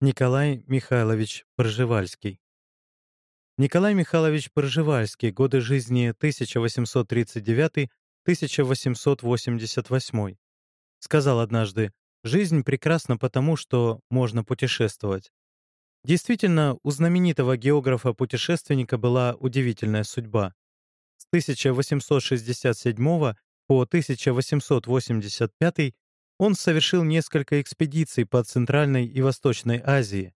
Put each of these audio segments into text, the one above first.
Николай Михайлович Пржевальский Николай Михайлович Пржевальский, годы жизни 1839-1888, сказал однажды, «Жизнь прекрасна потому, что можно путешествовать». Действительно, у знаменитого географа-путешественника была удивительная судьба. С 1867 по 1885 он совершил несколько экспедиций по Центральной и Восточной Азии.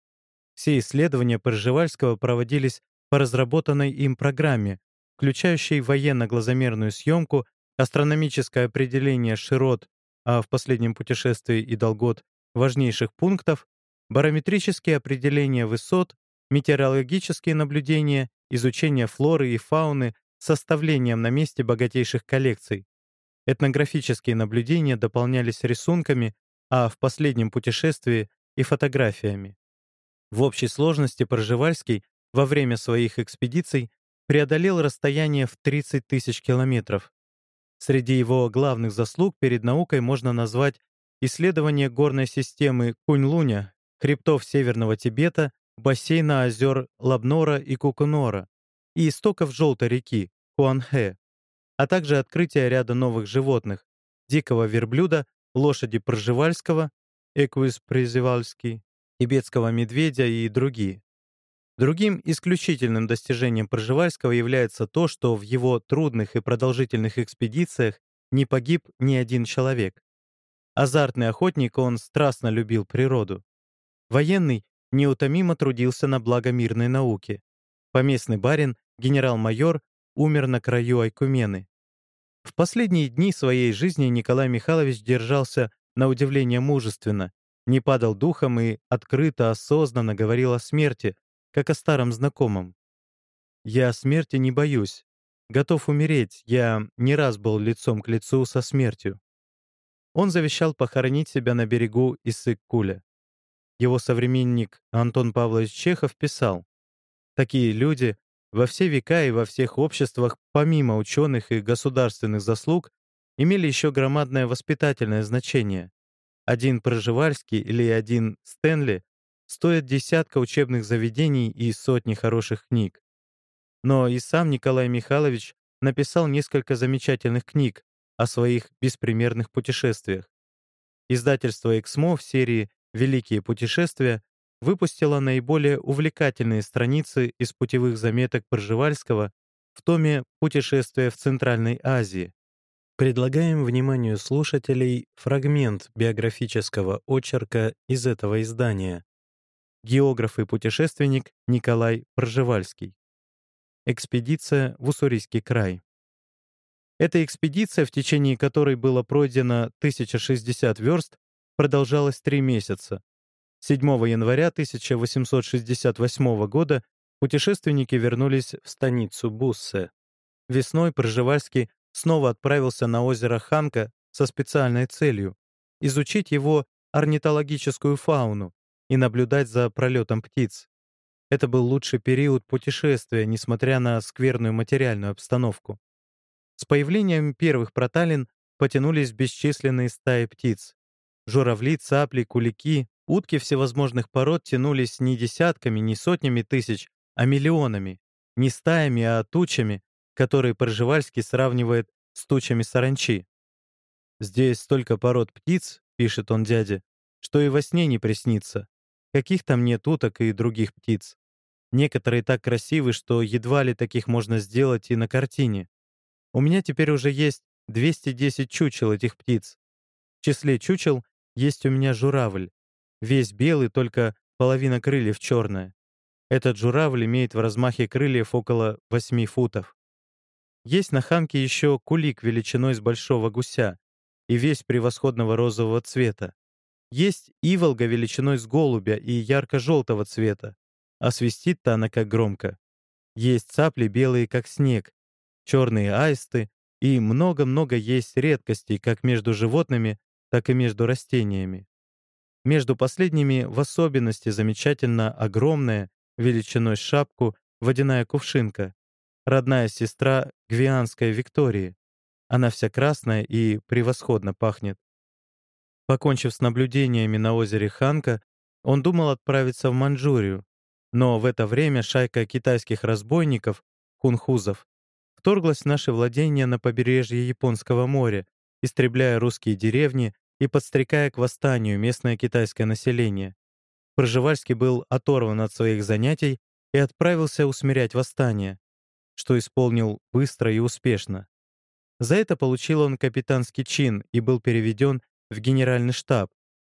Все исследования Пржевальского проводились по разработанной им программе, включающей военно-глазомерную съемку, астрономическое определение широт, а в последнем путешествии и долгот важнейших пунктов, барометрические определения высот, метеорологические наблюдения, изучение флоры и фауны, составлением на месте богатейших коллекций. Этнографические наблюдения дополнялись рисунками, а в последнем путешествии и фотографиями. В общей сложности Пржевальский во время своих экспедиций преодолел расстояние в 30 тысяч километров. Среди его главных заслуг перед наукой можно назвать исследование горной системы Кунь-Луня, хребтов Северного Тибета, бассейна озер Лабнора и Кукунора и истоков Желтой реки Хуанхэ, а также открытие ряда новых животных — дикого верблюда, лошади Пржевальского, Эквис Призевальский, тибетского медведя и другие. Другим исключительным достижением Пржевальского является то, что в его трудных и продолжительных экспедициях не погиб ни один человек. Азартный охотник, он страстно любил природу. Военный неутомимо трудился на благо мирной науки. Поместный барин, генерал-майор, умер на краю Айкумены. В последние дни своей жизни Николай Михайлович держался на удивление мужественно, не падал духом и открыто, осознанно говорил о смерти, как о старом знакомом. «Я смерти не боюсь. Готов умереть. Я не раз был лицом к лицу со смертью». Он завещал похоронить себя на берегу Иссык-Куля. Его современник Антон Павлович Чехов писал, «Такие люди во все века и во всех обществах, помимо ученых и государственных заслуг, имели еще громадное воспитательное значение. Один Проживальский или один Стэнли стоят десятка учебных заведений и сотни хороших книг. Но и сам Николай Михайлович написал несколько замечательных книг о своих беспримерных путешествиях. Издательство «Эксмо» в серии «Великие путешествия» выпустило наиболее увлекательные страницы из путевых заметок Пржевальского в томе «Путешествия в Центральной Азии». Предлагаем вниманию слушателей фрагмент биографического очерка из этого издания географ и путешественник Николай Пржевальский. Экспедиция в Уссурийский край. Эта экспедиция, в течение которой было пройдено 1060 верст, продолжалась три месяца. 7 января 1868 года путешественники вернулись в станицу Буссе. Весной Пржевальский снова отправился на озеро Ханка со специальной целью — изучить его орнитологическую фауну, и наблюдать за пролетом птиц. Это был лучший период путешествия, несмотря на скверную материальную обстановку. С появлением первых проталин потянулись бесчисленные стаи птиц. Журавли, цапли, кулики, утки всевозможных пород тянулись не десятками, не сотнями тысяч, а миллионами, не стаями, а тучами, которые Пржевальский сравнивает с тучами саранчи. «Здесь столько пород птиц», — пишет он дяде, — «что и во сне не приснится. Каких там нет уток и других птиц. Некоторые так красивы, что едва ли таких можно сделать и на картине. У меня теперь уже есть 210 чучел этих птиц. В числе чучел есть у меня журавль. Весь белый, только половина крыльев черная. Этот журавль имеет в размахе крыльев около 8 футов. Есть на хамке еще кулик величиной с большого гуся и весь превосходного розового цвета. Есть иволга величиной с голубя и ярко-желтого цвета, а свистит-то она как громко. Есть цапли белые, как снег, черные аисты и много-много есть редкостей как между животными, так и между растениями. Между последними в особенности замечательно огромная, величиной шапку, водяная кувшинка, родная сестра гвианской Виктории. Она вся красная и превосходно пахнет. Покончив с наблюдениями на озере Ханка, Он думал отправиться в Манчжурию, но в это время шайка китайских разбойников, хунхузов, вторглась в наши владения на побережье Японского моря, истребляя русские деревни и подстрекая к восстанию местное китайское население. Пржевальский был оторван от своих занятий и отправился усмирять восстание, что исполнил быстро и успешно. За это получил он капитанский чин и был переведен в генеральный штаб,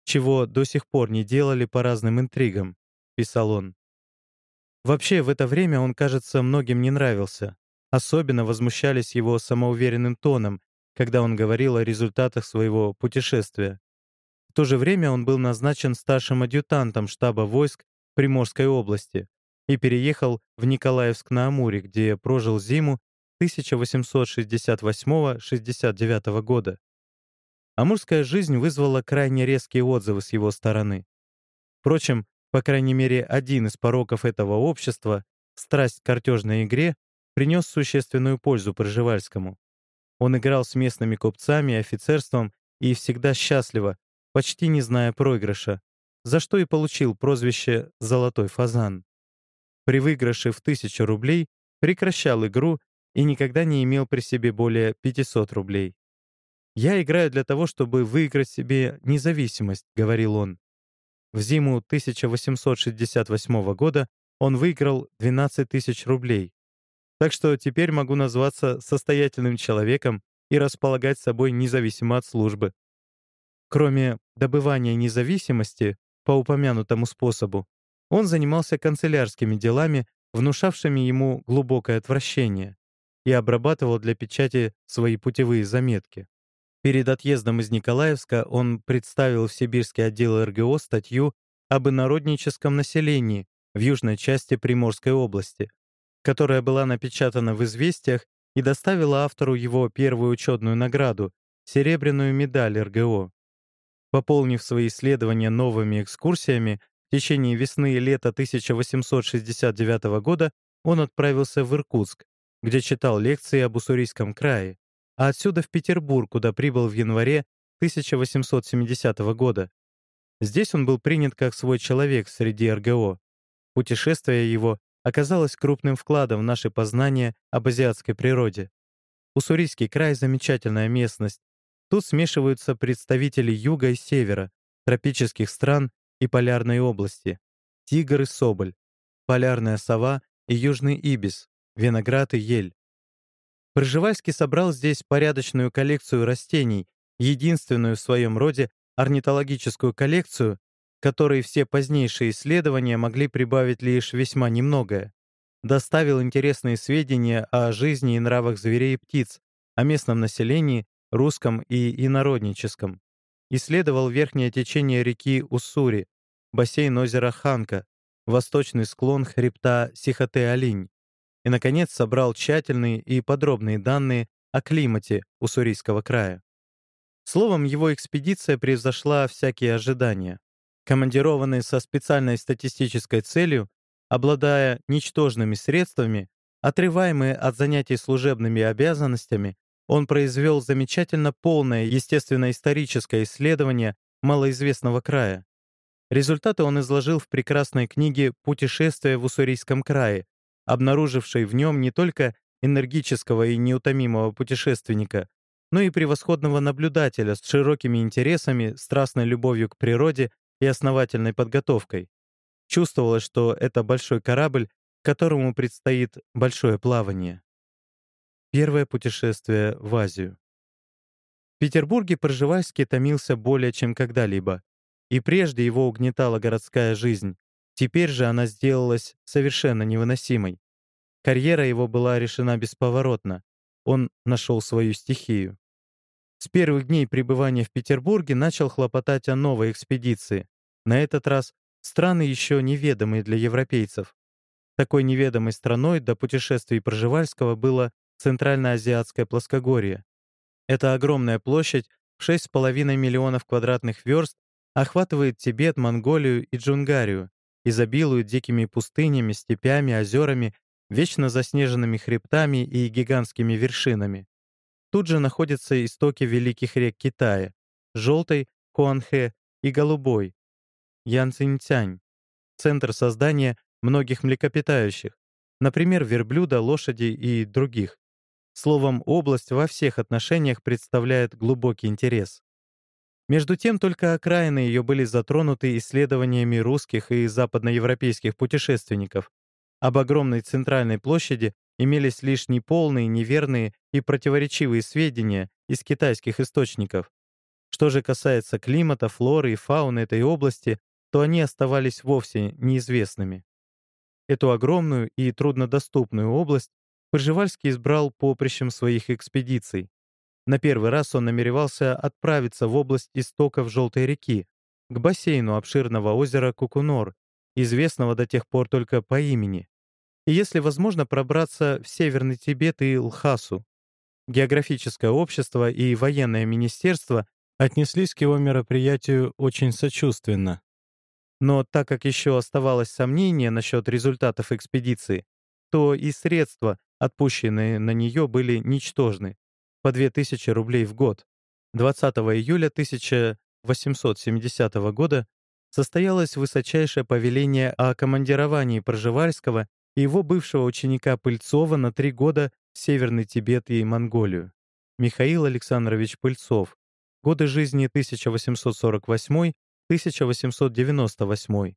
чего до сих пор не делали по разным интригам, писал он. Вообще, в это время он, кажется, многим не нравился. Особенно возмущались его самоуверенным тоном, когда он говорил о результатах своего путешествия. В то же время он был назначен старшим адъютантом штаба войск Приморской области и переехал в Николаевск-на-Амуре, где прожил зиму 1868-69 года. Амурская жизнь вызвала крайне резкие отзывы с его стороны. Впрочем, по крайней мере, один из пороков этого общества, страсть к картежной игре, принес существенную пользу Пржевальскому. Он играл с местными купцами и офицерством и всегда счастливо, почти не зная проигрыша, за что и получил прозвище «Золотой фазан». При выигрыше в 1000 рублей прекращал игру и никогда не имел при себе более 500 рублей. «Я играю для того, чтобы выиграть себе независимость», — говорил он. В зиму 1868 года он выиграл 12 тысяч рублей. Так что теперь могу назваться состоятельным человеком и располагать собой независимо от службы. Кроме добывания независимости по упомянутому способу, он занимался канцелярскими делами, внушавшими ему глубокое отвращение, и обрабатывал для печати свои путевые заметки. Перед отъездом из Николаевска он представил в Сибирский отдел РГО статью об инородническом населении в южной части Приморской области, которая была напечатана в «Известиях» и доставила автору его первую учетную награду — серебряную медаль РГО. Пополнив свои исследования новыми экскурсиями, в течение весны и лета 1869 года он отправился в Иркутск, где читал лекции об Уссурийском крае, а отсюда в Петербург, куда прибыл в январе 1870 года. Здесь он был принят как свой человек среди РГО. Путешествие его оказалось крупным вкладом в наши познания об азиатской природе. Уссурийский край — замечательная местность. Тут смешиваются представители юга и севера, тропических стран и полярной области. Тигр и соболь, полярная сова и южный ибис, виноград и ель. Пржевальский собрал здесь порядочную коллекцию растений, единственную в своем роде орнитологическую коллекцию, которой все позднейшие исследования могли прибавить лишь весьма немногое. Доставил интересные сведения о жизни и нравах зверей и птиц, о местном населении, русском и инородническом. Исследовал верхнее течение реки Уссури, бассейн озера Ханка, восточный склон хребта Сихоте-Алинь, и, наконец, собрал тщательные и подробные данные о климате Уссурийского края. Словом, его экспедиция превзошла всякие ожидания. Командированный со специальной статистической целью, обладая ничтожными средствами, отрываемый от занятий служебными обязанностями, он произвел замечательно полное естественно-историческое исследование малоизвестного края. Результаты он изложил в прекрасной книге «Путешествие в Уссурийском крае», обнаружившей в нем не только энергического и неутомимого путешественника, но и превосходного наблюдателя с широкими интересами, страстной любовью к природе и основательной подготовкой. Чувствовалось, что это большой корабль, которому предстоит большое плавание. Первое путешествие в Азию. В Петербурге Пржевальский томился более чем когда-либо, и прежде его угнетала городская жизнь, Теперь же она сделалась совершенно невыносимой. Карьера его была решена бесповоротно. Он нашел свою стихию. С первых дней пребывания в Петербурге начал хлопотать о новой экспедиции. На этот раз страны еще неведомые для европейцев. Такой неведомой страной до путешествий Пржевальского было Центральноазиатское плоскогорье. Это огромная площадь в 6,5 миллионов квадратных верст охватывает Тибет, Монголию и Джунгарию, изобилуют дикими пустынями, степями, озерами, вечно заснеженными хребтами и гигантскими вершинами. Тут же находятся истоки великих рек Китая — желтой, Хуанхэ и голубой. Янцинтянь, центр создания многих млекопитающих, например, верблюда, лошади и других. Словом, область во всех отношениях представляет глубокий интерес. Между тем, только окраины ее были затронуты исследованиями русских и западноевропейских путешественников. Об огромной центральной площади имелись лишь неполные, неверные и противоречивые сведения из китайских источников. Что же касается климата, флоры и фауны этой области, то они оставались вовсе неизвестными. Эту огромную и труднодоступную область Пржевальский избрал поприщем своих экспедиций. На первый раз он намеревался отправиться в область истоков Желтой реки, к бассейну обширного озера Кукунор, известного до тех пор только по имени, если возможно, пробраться в Северный Тибет и Лхасу. Географическое общество и военное министерство отнеслись к его мероприятию очень сочувственно. Но так как еще оставалось сомнение насчет результатов экспедиции, то и средства, отпущенные на нее, были ничтожны — по 2000 рублей в год. 20 июля 1870 года состоялось высочайшее повеление о командировании Пржевальского и его бывшего ученика Пыльцова на три года в Северный Тибет и Монголию. Михаил Александрович Пыльцов. Годы жизни 1848 1898.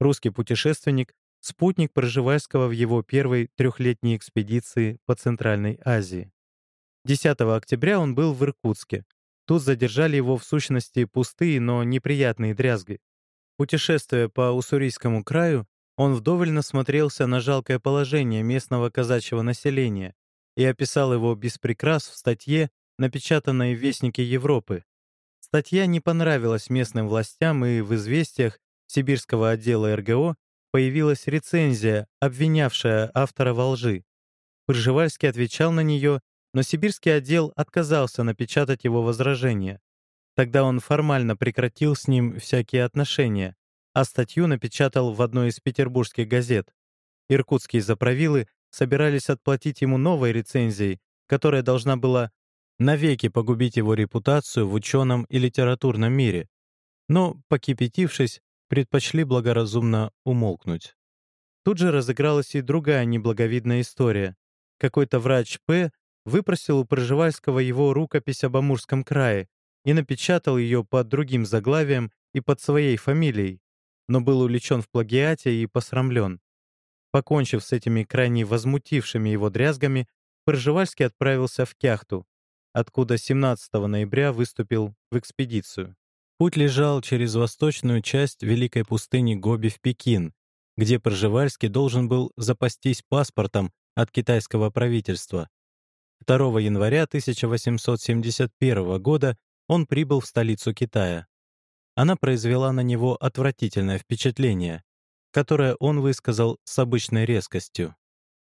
Русский путешественник, спутник Пржевальского в его первой трехлетней экспедиции по Центральной Азии. 10 октября он был в Иркутске. Тут задержали его в сущности пустые, но неприятные дрязги. Путешествуя по Уссурийскому краю, он вдоволь насмотрелся на жалкое положение местного казачьего населения и описал его без прикрас в статье, напечатанной в Вестнике Европы Статья не понравилась местным властям, и в известиях сибирского отдела РГО появилась рецензия, обвинявшая автора во лжи. Пржевальский отвечал на нее, но сибирский отдел отказался напечатать его возражение. Тогда он формально прекратил с ним всякие отношения, а статью напечатал в одной из петербургских газет. Иркутские заправилы собирались отплатить ему новой рецензией, которая должна была навеки погубить его репутацию в ученом и литературном мире, но, покипятившись, предпочли благоразумно умолкнуть. Тут же разыгралась и другая неблаговидная история. Какой-то врач П. выпросил у Пржевальского его рукопись об Амурском крае и напечатал ее под другим заглавием и под своей фамилией, но был увлечен в плагиате и посрамлен. Покончив с этими крайне возмутившими его дрязгами, Пржевальский отправился в Кяхту, откуда 17 ноября выступил в экспедицию. Путь лежал через восточную часть Великой пустыни Гоби в Пекин, где Пржевальский должен был запастись паспортом от китайского правительства. 2 января 1871 года он прибыл в столицу Китая. Она произвела на него отвратительное впечатление, которое он высказал с обычной резкостью.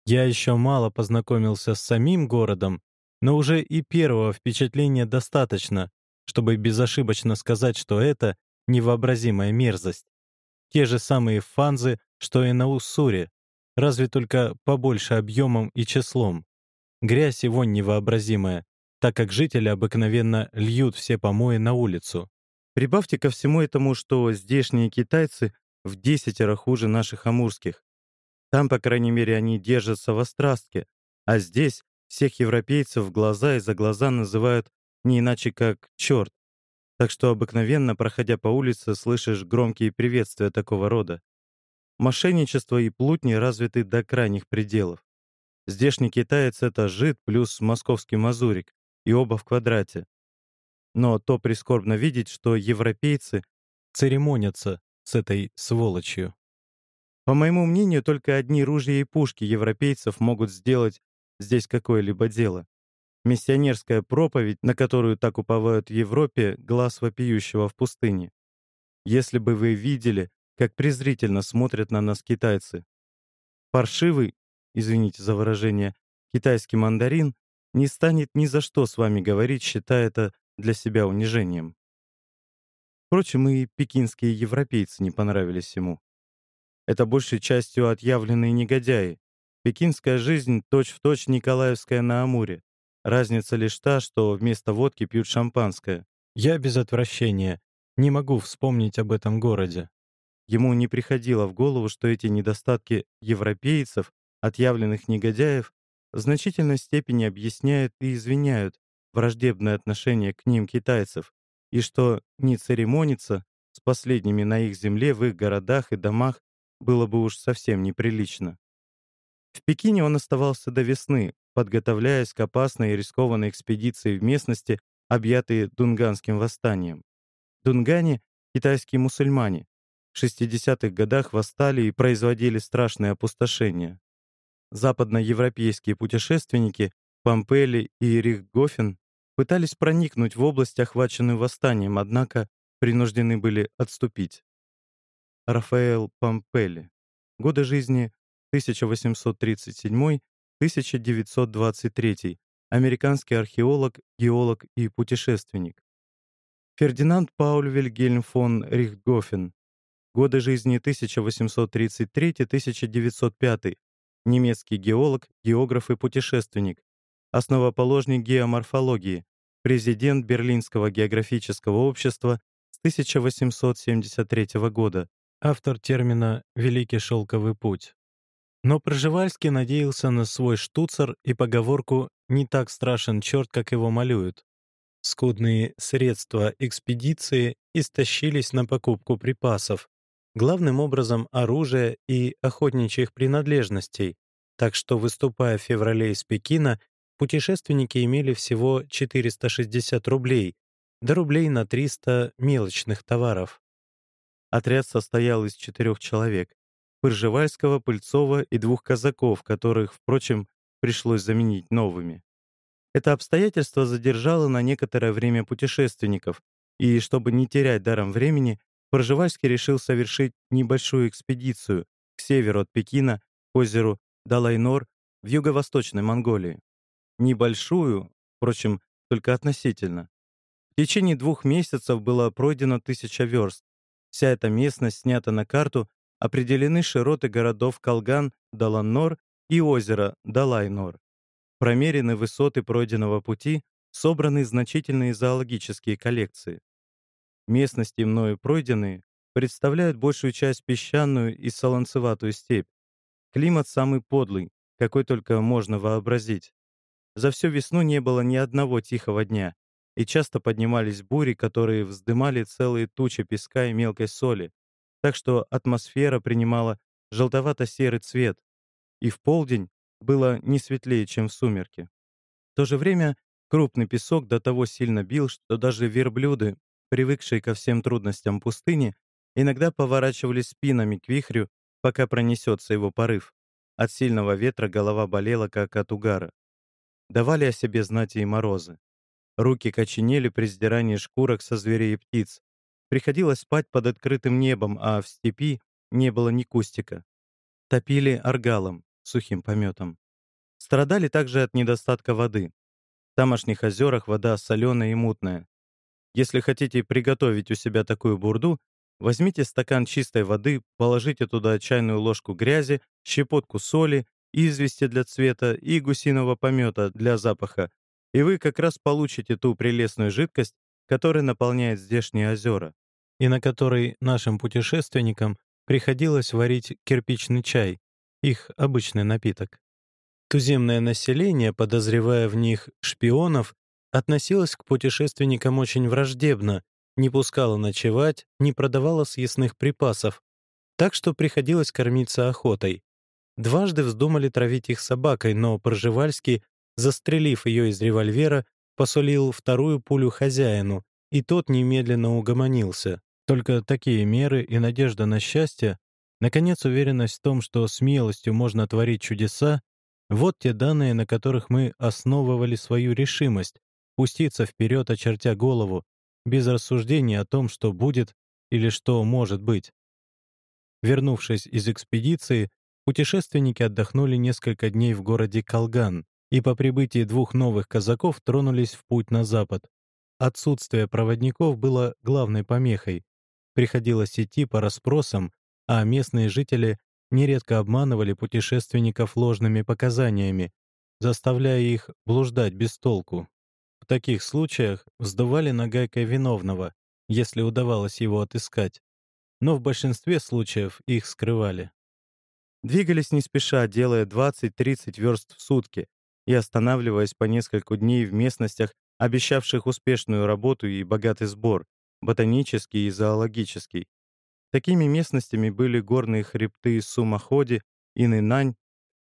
«Я еще мало познакомился с самим городом, но уже и первого впечатления достаточно, чтобы безошибочно сказать, что это невообразимая мерзость. Те же самые фанзы, что и на Уссуре, разве только побольше объемом и числом. Грязь и вонь невообразимая, так как жители обыкновенно льют все помои на улицу. Прибавьте ко всему этому, что здешние китайцы в десятеро хуже наших амурских. Там, по крайней мере, они держатся в острастке, а здесь всех европейцев глаза и за глаза называют не иначе как «черт». Так что обыкновенно, проходя по улице, слышишь громкие приветствия такого рода. Мошенничество и плутни развиты до крайних пределов. Здешний китаец — это жид плюс московский мазурик, и оба в квадрате. Но то прискорбно видеть, что европейцы церемонятся с этой сволочью. По моему мнению, только одни ружья и пушки европейцев могут сделать здесь какое-либо дело. Миссионерская проповедь, на которую так уповают в Европе, глаз вопиющего в пустыне. Если бы вы видели, как презрительно смотрят на нас китайцы. Паршивый, извините за выражение, китайский мандарин не станет ни за что с вами говорить, считая это для себя унижением. Впрочем, и пекинские европейцы не понравились ему. Это большей частью отъявленные негодяи, Пекинская жизнь точь-в-точь Николаевская на Амуре. Разница лишь та, что вместо водки пьют шампанское. Я без отвращения не могу вспомнить об этом городе. Ему не приходило в голову, что эти недостатки европейцев, отъявленных негодяев, в значительной степени объясняют и извиняют враждебное отношение к ним китайцев, и что не церемониться с последними на их земле в их городах и домах было бы уж совсем неприлично. В Пекине он оставался до весны, подготовляясь к опасной и рискованной экспедиции в местности, объятые Дунганским восстанием. Дунгане — китайские мусульмане. В 60-х годах восстали и производили страшные опустошения. Западноевропейские путешественники Помпели и Рихтгофен пытались проникнуть в область, охваченную восстанием, однако принуждены были отступить. Рафаэл Помпели. Годы жизни 1837-1923. Американский археолог, геолог и путешественник. Фердинанд Пауль Вильгельм фон Рихтгофен. Годы жизни 1833-1905. Немецкий геолог, географ и путешественник. Основоположник геоморфологии. Президент Берлинского географического общества с 1873 года. Автор термина «Великий шелковый путь». Но Пржевальский надеялся на свой штуцер и поговорку «не так страшен черт, как его малюют». Скудные средства экспедиции истощились на покупку припасов, главным образом оружия и охотничьих принадлежностей, так что, выступая в феврале из Пекина, путешественники имели всего 460 рублей, до рублей на 300 мелочных товаров. Отряд состоял из четырех человек — Пыржевальского, Пыльцова и двух казаков, которых, впрочем, пришлось заменить новыми. Это обстоятельство задержало на некоторое время путешественников, и, чтобы не терять даром времени, Пржевальский решил совершить небольшую экспедицию к северу от Пекина к озеру Далайнор в юго-восточной Монголии. Небольшую, впрочем, только относительно. В течение двух месяцев было пройдено тысяча верст, Вся эта местность снята на карту, определены широты городов Калган, Даланнор и озера Далайнор. Промерены высоты пройденного пути, собраны значительные зоологические коллекции. Местности, мною пройденные, представляют большую часть песчаную и солонцеватую степь. Климат самый подлый, какой только можно вообразить. За всю весну не было ни одного тихого дня и часто поднимались бури, которые вздымали целые тучи песка и мелкой соли, так что атмосфера принимала желтовато-серый цвет, и в полдень было не светлее, чем в сумерки. В то же время крупный песок до того сильно бил, что даже верблюды, привыкшие ко всем трудностям пустыни, иногда поворачивались спинами к вихрю, пока пронесется его порыв. От сильного ветра голова болела, как от угара. Давали о себе знать и морозы. Руки коченели при сдирании шкурок со зверей и птиц. Приходилось спать под открытым небом, а в степи не было ни кустика. Топили аргалом, сухим пометом. Страдали также от недостатка воды. В тамошних озерах вода соленая и мутная. Если хотите приготовить у себя такую бурду, возьмите стакан чистой воды, положите туда чайную ложку грязи, щепотку соли, извести для цвета и гусиного помета для запаха, и вы как раз получите ту прелестную жидкость, которая наполняет здешние озера, и на которой нашим путешественникам приходилось варить кирпичный чай, их обычный напиток. Туземное население, подозревая в них шпионов, относилось к путешественникам очень враждебно, не пускало ночевать, не продавало съестных припасов, так что приходилось кормиться охотой. Дважды вздумали травить их собакой, но Пржевальский застрелив ее из револьвера, посолил вторую пулю хозяину, и тот немедленно угомонился. Только такие меры и надежда на счастье, наконец, уверенность в том, что смелостью можно творить чудеса, вот те данные, на которых мы основывали свою решимость пуститься вперед, очертя голову, без рассуждений о том, что будет или что может быть. Вернувшись из экспедиции, путешественники отдохнули несколько дней в городе Калган, и по прибытии двух новых казаков тронулись в путь на запад. Отсутствие проводников было главной помехой. Приходилось идти по расспросам, а местные жители нередко обманывали путешественников ложными показаниями, заставляя их блуждать без толку. В таких случаях вздували нагайкой виновного, если удавалось его отыскать. но в большинстве случаев их скрывали. Двигались не спеша, делая 20-30 верст в сутки и останавливаясь по несколько дней в местностях, обещавших успешную работу и богатый сбор, ботанический и зоологический. Такими местностями были горные хребты Сумаходи и Нынань,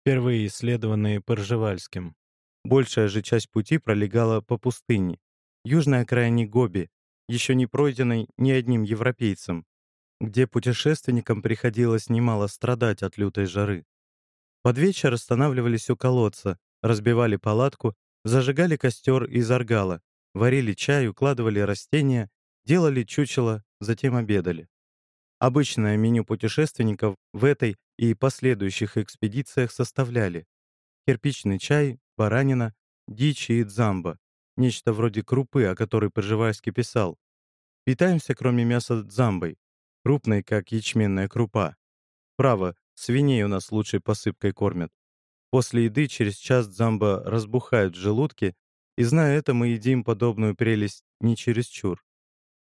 впервые исследованные Поржевальским. Большая же часть пути пролегала по пустыне, южной окраине Гоби, еще не пройденной ни одним европейцем, где путешественникам приходилось немало страдать от лютой жары. Под вечер останавливались у колодца, разбивали палатку, зажигали костер из аргала, варили чай, укладывали растения, делали чучело, затем обедали. Обычное меню путешественников в этой и последующих экспедициях составляли кирпичный чай, баранина, дичь и дзамба, нечто вроде крупы, о которой Пржевальский писал. Питаемся, кроме мяса, дзамбой, крупной, как ячменная крупа. Право, свиней у нас лучшей посыпкой кормят. После еды через час дзамба разбухает в желудке, и, зная это, мы едим подобную прелесть не чересчур.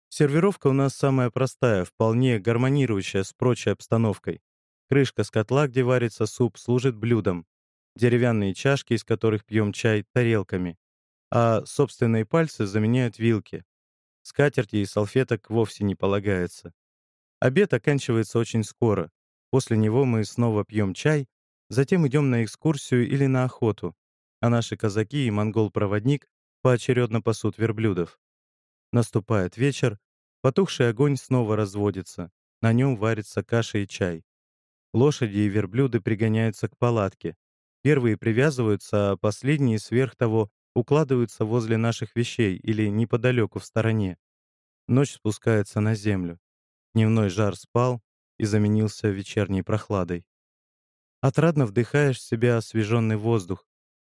Сервировка у нас самая простая, вполне гармонирующая с прочей обстановкой. Крышка с котла, где варится суп, служит блюдом. Деревянные чашки, из которых пьем чай, тарелками. А собственные пальцы заменяют вилки. Скатерти и салфеток вовсе не полагается. Обед оканчивается очень скоро. После него мы снова пьем чай, затем идем на экскурсию или на охоту, а наши казаки и монгол-проводник поочередно пасут верблюдов. Наступает вечер, потухший огонь снова разводится, на нем варится каша и чай. Лошади и верблюды пригоняются к палатке. Первые привязываются, а последние сверх того укладываются возле наших вещей или неподалеку в стороне. Ночь спускается на землю. Дневной жар спал и заменился вечерней прохладой. Отрадно вдыхаешь в себя освеженный воздух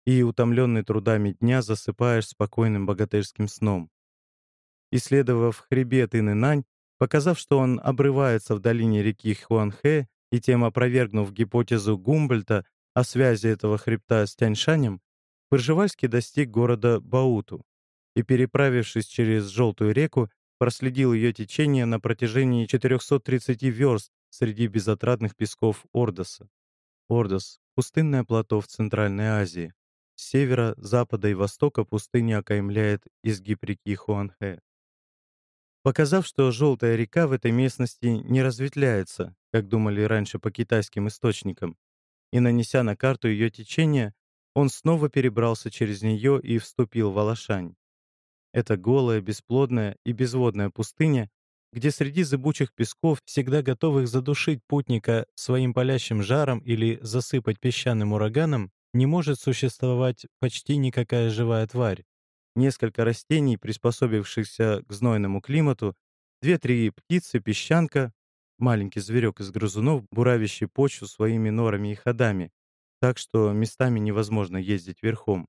и, утомленный трудами дня, засыпаешь спокойным богатырским сном. Исследовав хребет Инынань, показав, что он обрывается в долине реки Хуанхэ и тем опровергнув гипотезу Гумбольта о связи этого хребта с Тяньшанем, Пржевальский достиг города Бауту и, переправившись через Желтую реку, проследил ее течение на протяжении 430 верст среди безотрадных песков Ордоса. Ордос — пустынное плато в Центральной Азии. С севера, запада и востока пустыня окаймляет изгиб реки Хуанхэ. Показав, что желтая река в этой местности не разветвляется, как думали раньше по китайским источникам, и нанеся на карту ее течение, он снова перебрался через нее и вступил в Алашань. Это голая, бесплодная и безводная пустыня, где среди зыбучих песков, всегда готовых задушить путника своим палящим жаром или засыпать песчаным ураганом, не может существовать почти никакая живая тварь. Несколько растений, приспособившихся к знойному климату, две-три птицы, песчанка, маленький зверек из грызунов, буравящий почву своими норами и ходами, так что местами невозможно ездить верхом.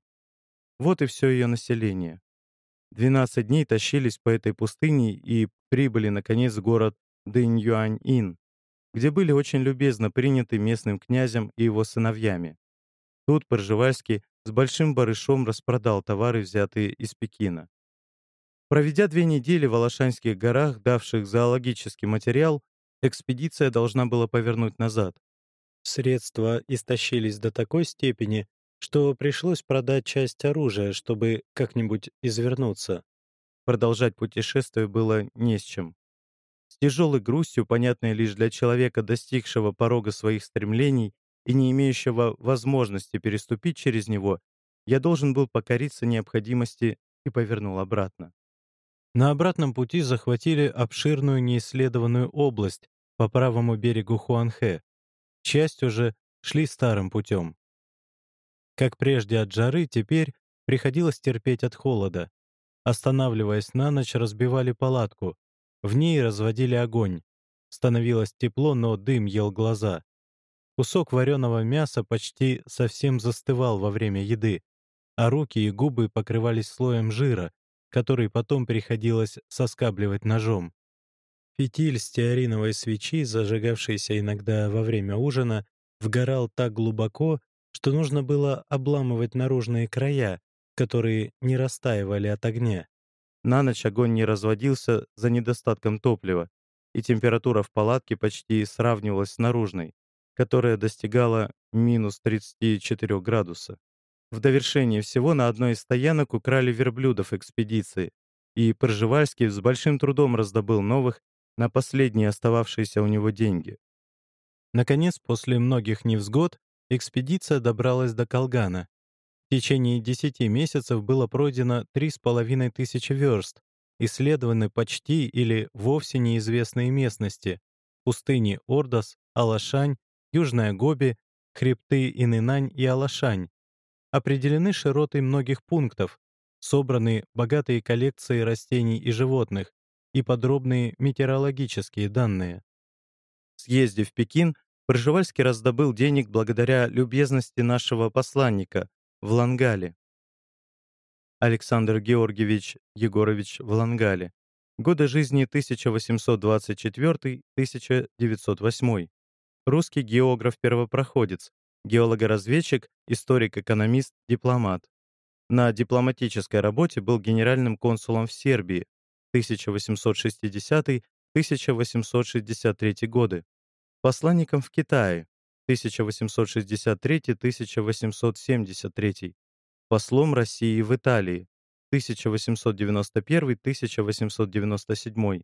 Вот и все ее население. 12 дней тащились по этой пустыне и прибыли, наконец, в город Дынь-Юань-Ин, где были очень любезно приняты местным князем и его сыновьями. Тут Пржевальский с большим барышом распродал товары, взятые из Пекина. Проведя две недели в Алашанских горах, давших зоологический материал, экспедиция должна была повернуть назад. Средства истощились до такой степени, что пришлось продать часть оружия, чтобы как-нибудь извернуться. Продолжать путешествие было не с чем. С тяжелой грустью, понятной лишь для человека, достигшего порога своих стремлений и не имеющего возможности переступить через него, я должен был покориться необходимости и повернул обратно. На обратном пути захватили обширную неисследованную область по правому берегу Хуанхэ. Часть уже шли старым путем. Как прежде от жары, теперь приходилось терпеть от холода. Останавливаясь на ночь, разбивали палатку. В ней разводили огонь. Становилось тепло, но дым ел глаза. Кусок вареного мяса почти совсем застывал во время еды, а руки и губы покрывались слоем жира, который потом приходилось соскабливать ножом. Фитиль стеариновой свечи, зажигавшийся иногда во время ужина, вгорал так глубоко, что нужно было обламывать наружные края, которые не растаивали от огня. На ночь огонь не разводился за недостатком топлива. и температура в палатке почти сравнивалась с наружной, которая достигала минус 34 градуса. В довершение всего на одной из стоянок украли верблюдов экспедиции, и Пржевальский с большим трудом раздобыл новых на последние остававшиеся у него деньги. Наконец, после многих невзгод, экспедиция добралась до Колгана. В течение 10 месяцев было пройдено 3,5 тысячи верст, исследованы почти или вовсе неизвестные местности, пустыни Ордос, Алашань, Южная Гоби, хребты Инынань и Алашань. Определены широты многих пунктов, собраны богатые коллекции растений и животных и подробные метеорологические данные. Съездив в Пекин, Пржевальский раздобыл денег благодаря любезности нашего посланника в Лангале. Александр Георгиевич Егорович Влангале. Годы жизни 1824-1908. Русский географ-первопроходец, геолого-разведчик, историк-экономист, дипломат. На дипломатической работе был генеральным консулом в Сербии 1860-1863 годы, посланником в Китае 1863-1873, послом России в Италии 1891-1897,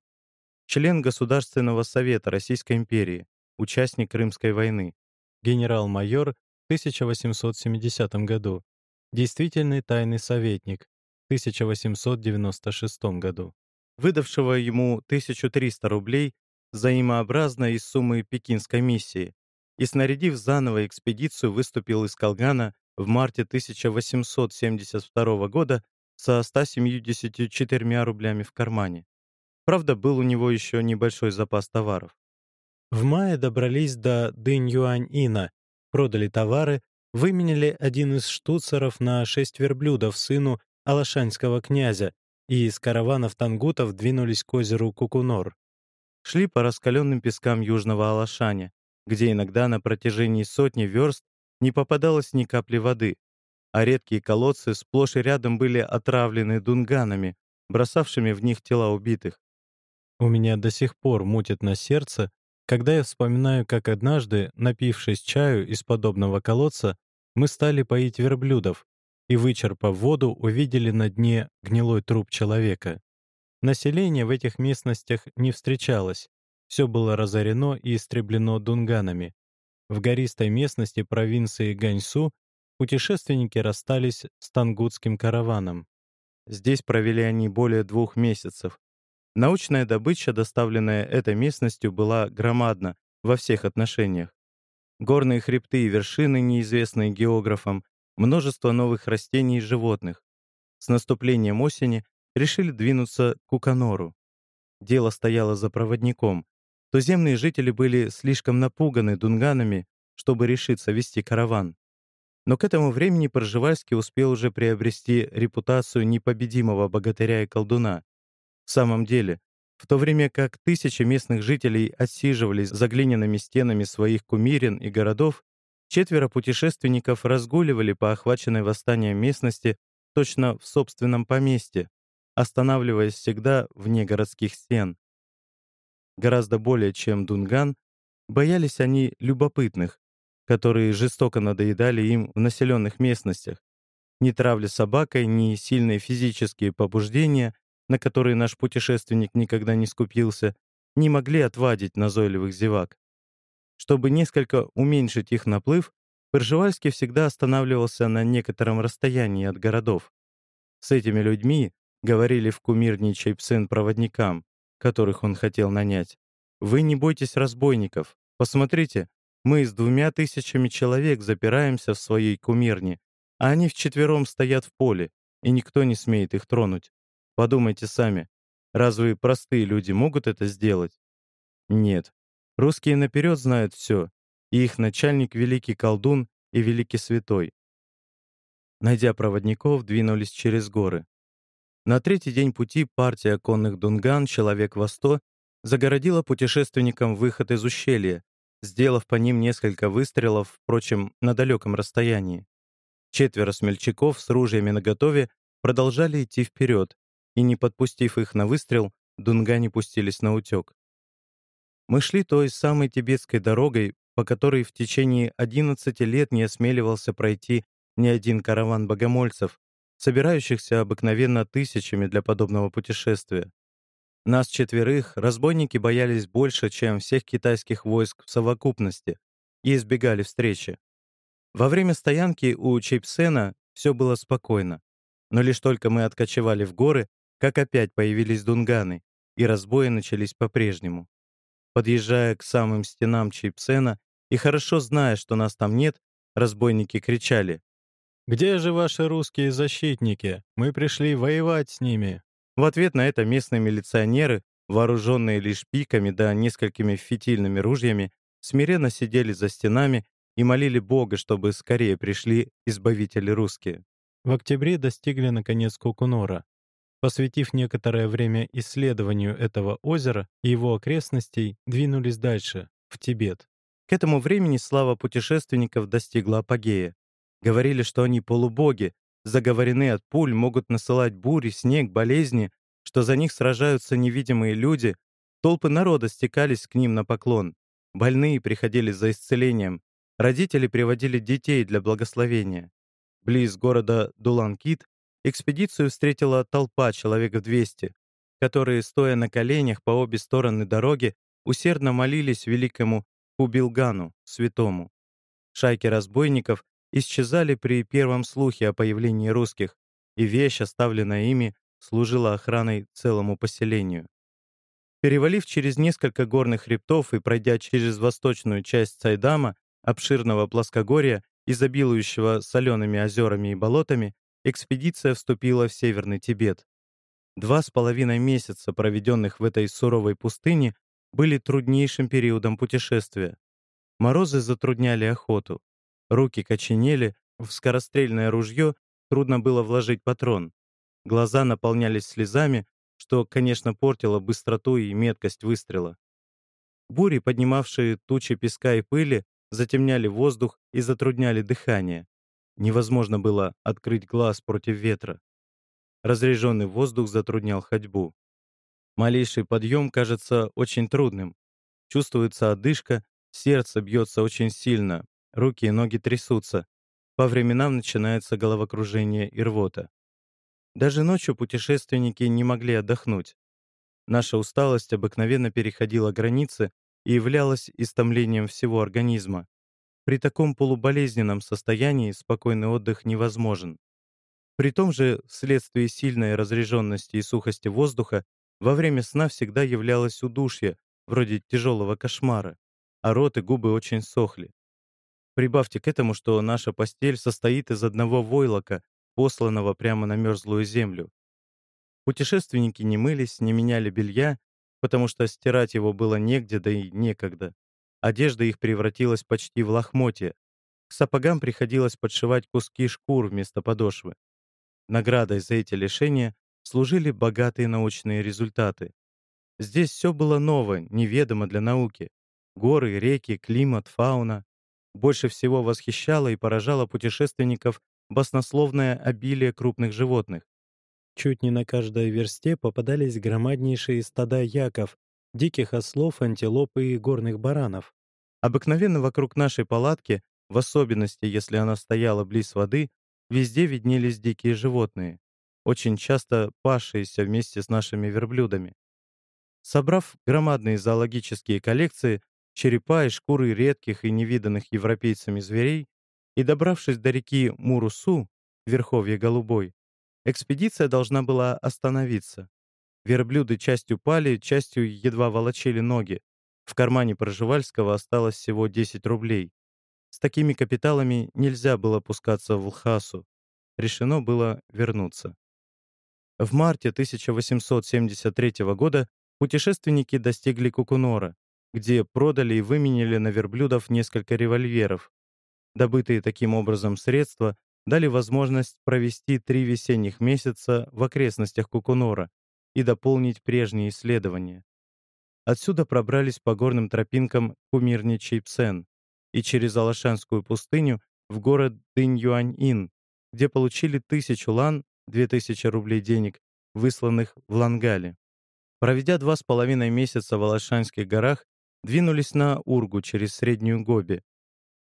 член Государственного совета Российской империи, участник Крымской войны, генерал-майор в 1870 году, действительный тайный советник в 1896 году, выдавшего ему 1300 рублей взаимообразно из суммы пекинской миссии, и, снарядив заново экспедицию, выступил из Колгана в марте 1872 года со 174 рублями в кармане. Правда, был у него еще небольшой запас товаров. В мае добрались до Дынь-Юань-Ина, продали товары, выменили один из штуцеров на шесть верблюдов сыну алашанского князя и из караванов тангутов двинулись к озеру Кукунор. Шли по раскаленным пескам южного Алашаня, где иногда на протяжении сотни верст не попадалось ни капли воды, а редкие колодцы сплошь и рядом были отравлены дунганами, бросавшими в них тела убитых. У меня до сих пор мутит на сердце, когда я вспоминаю, как однажды, напившись чаю из подобного колодца, мы стали поить верблюдов и, вычерпав воду, увидели на дне гнилой труп человека. Население в этих местностях не встречалось, все было разорено и истреблено дунганами. В гористой местности провинции Ганьсу путешественники расстались с тангутским караваном. Здесь провели они более двух месяцев. Научная добыча, доставленная этой местностью, была громадна во всех отношениях. Горные хребты и вершины, неизвестные географам, множество новых растений и животных. С наступлением осени решили двинуться к Куканору. Дело стояло за проводником, Туземные жители были слишком напуганы дунганами, чтобы решиться вести караван. Но к этому времени Пржевальский успел уже приобрести репутацию непобедимого богатыря и колдуна. В самом деле, в то время как тысячи местных жителей отсиживались за глиняными стенами своих кумирин и городов, четверо путешественников разгуливали по охваченной восстанием местности точно в собственном поместье, останавливаясь всегда вне городских стен. Гораздо более, чем Дунган, боялись они любопытных, которые жестоко надоедали им в населенных местностях. Ни травля собакой, ни сильные физические побуждения, на которые наш путешественник никогда не скупился, не могли отвадить назойливых зевак. Чтобы несколько уменьшить их наплыв, Пржевальский всегда останавливался на некотором расстоянии от городов. С этими людьми, говорили в кумирничай псын проводникам, которых он хотел нанять. Вы не бойтесь разбойников. Посмотрите, мы с двумя тысячами человек запираемся в своей кумирне, а они вчетвером стоят в поле, и никто не смеет их тронуть. Подумайте сами, разве простые люди могут это сделать? Нет. Русские наперед знают все, и их начальник — великий колдун и великий святой. Найдя проводников, двинулись через горы. На третий день пути партия конных дунган «Человек во сто» загородила путешественникам выход из ущелья, сделав по ним несколько выстрелов, впрочем, на далеком расстоянии. Четверо смельчаков с ружьями наготове продолжали идти вперед, и, не подпустив их на выстрел, дунгане пустились на утек. Мы шли той самой тибетской дорогой, по которой в течение 11 лет не осмеливался пройти ни один караван богомольцев, собирающихся обыкновенно тысячами для подобного путешествия. Нас четверых разбойники боялись больше, чем всех китайских войск в совокупности, и избегали встречи. Во время стоянки у Чейпсена все было спокойно, но лишь только мы откочевали в горы, как опять появились дунганы, и разбои начались по-прежнему. Подъезжая к самым стенам Чейпсена и хорошо зная, что нас там нет, разбойники кричали «Где же ваши русские защитники? Мы пришли воевать с ними!» В ответ на это местные милиционеры, вооруженные лишь пиками да несколькими фитильными ружьями, смиренно сидели за стенами и молили Бога, чтобы скорее пришли избавители русские. В октябре достигли наконец Кукунора. Посвятив некоторое время исследованию этого озера и его окрестностей, двинулись дальше, в Тибет. К этому времени слава путешественников достигла апогея. Говорили, что они полубоги, заговорены от пуль, могут насылать бури, снег, болезни, что за них сражаются невидимые люди, толпы народа стекались к ним на поклон, больные приходили за исцелением, родители приводили детей для благословения. Близ города Дуланкит экспедицию встретила толпа человек в 200, которые, стоя на коленях по обе стороны дороги, усердно молились великому Кубилгану, святому. Шайки разбойников исчезали при первом слухе о появлении русских, и вещь, оставленная ими, служила охраной целому поселению. Перевалив через несколько горных хребтов и пройдя через восточную часть Цайдама, обширного плоскогорья, изобилующего солеными озерами и болотами, экспедиция вступила в Северный Тибет. Два с половиной месяца, проведенных в этой суровой пустыне, были труднейшим периодом путешествия. Морозы затрудняли охоту. Руки коченели, в скорострельное ружье трудно было вложить патрон. Глаза наполнялись слезами, что, конечно, портило быстроту и меткость выстрела. Бури, поднимавшие тучи песка и пыли, затемняли воздух и затрудняли дыхание. Невозможно было открыть глаз против ветра. Разреженный воздух затруднял ходьбу. Малейший подъем кажется очень трудным. Чувствуется одышка, сердце бьется очень сильно, Руки и ноги трясутся. По временам начинается головокружение и рвота. Даже ночью путешественники не могли отдохнуть. Наша усталость обыкновенно переходила границы и являлась истомлением всего организма. При таком полуболезненном состоянии спокойный отдых невозможен. При том же, вследствие сильной разреженности и сухости воздуха, во время сна всегда являлось удушье, вроде тяжелого кошмара, а рот и губы очень сохли. Прибавьте к этому, что наша постель состоит из одного войлока, посланного прямо на мерзлую землю. Путешественники не мылись, не меняли белья, потому что стирать его было негде, да и некогда. Одежда их превратилась почти в лохмотья. К сапогам приходилось подшивать куски шкур вместо подошвы. Наградой за эти лишения служили богатые научные результаты. Здесь все было ново, неведомо для науки. Горы, реки, климат, фауна. Больше всего восхищало и поражало путешественников баснословное обилие крупных животных. Чуть не на каждой версте попадались громаднейшие стада яков, диких ослов, антилоп и горных баранов. Обыкновенно вокруг нашей палатки, в особенности, если она стояла близ воды, везде виднелись дикие животные, очень часто пасшиеся вместе с нашими верблюдами. Собрав громадные зоологические коллекции, черепа и шкуры редких и невиданных европейцами зверей, и, добравшись до реки Мурусу, верховье Голубой, экспедиция должна была остановиться. Верблюды частью пали, частью едва волочили ноги. В кармане Проживальского осталось всего 10 рублей. С такими капиталами нельзя было пускаться в Лхасу. Решено было вернуться. В марте 1873 года путешественники достигли Кукунора, где продали и выменили на верблюдов несколько револьверов. Добытые таким образом средства дали возможность провести три весенних месяца в окрестностях Кукунора и дополнить прежние исследования. Отсюда пробрались по горным тропинкам к кумирне Чейпсен и через Алашанскую пустыню в город Дынь-Юань-Ин, где получили тысячу лан, две тысячи рублей денег, высланных Влангали. Проведя два с половиной месяца в Алашанских горах, двинулись на Ургу через Среднюю Гоби.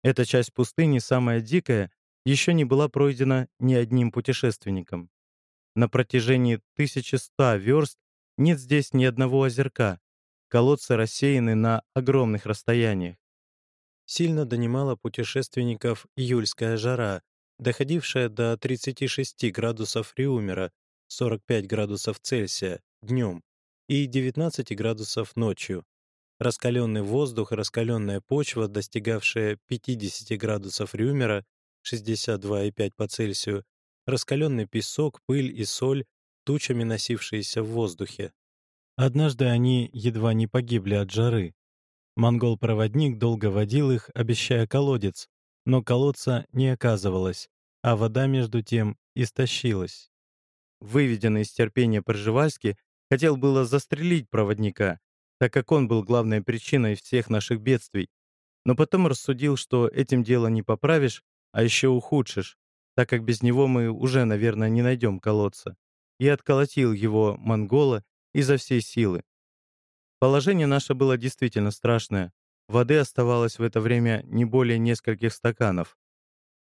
Эта часть пустыни, самая дикая, еще не была пройдена ни одним путешественником. На протяжении 1100 верст нет здесь ни одного озерка, колодцы рассеяны на огромных расстояниях. Сильно донимала путешественников июльская жара, доходившая до 36 градусов Риумера, 45 градусов Цельсия днем и 19 градусов ночью. Раскаленный воздух и раскаленная почва, достигавшая 50 градусов Рюмера, 62,5 по Цельсию, раскаленный песок, пыль и соль, тучами носившиеся в воздухе. Однажды они едва не погибли от жары. Монгол-проводник долго водил их, обещая колодец, но колодца не оказывалось, а вода между тем истощилась. Выведенный из терпения Пржевальский хотел было застрелить проводника, так как он был главной причиной всех наших бедствий, но потом рассудил, что этим дело не поправишь, а еще ухудшишь, так как без него мы уже, наверное, не найдем колодца, и отколотил его монгола изо всей силы. Положение наше было действительно страшное. Воды оставалось в это время не более нескольких стаканов.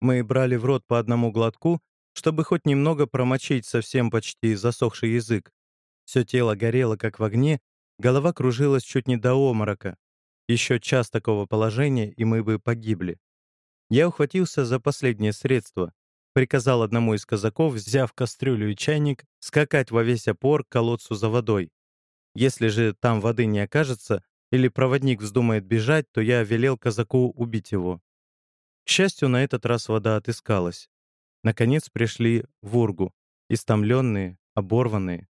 Мы брали в рот по одному глотку, чтобы хоть немного промочить совсем почти засохший язык. Все тело горело, как в огне, голова кружилась чуть не до оморока. Еще час такого положения, и мы бы погибли. Я ухватился за последнее средство. Приказал одному из казаков, взяв кастрюлю и чайник, скакать во весь опор к колодцу за водой. Если же там воды не окажется, или проводник вздумает бежать, то я велел казаку убить его. К счастью, на этот раз вода отыскалась. Наконец пришли в Ургу, истомленные, оборванные.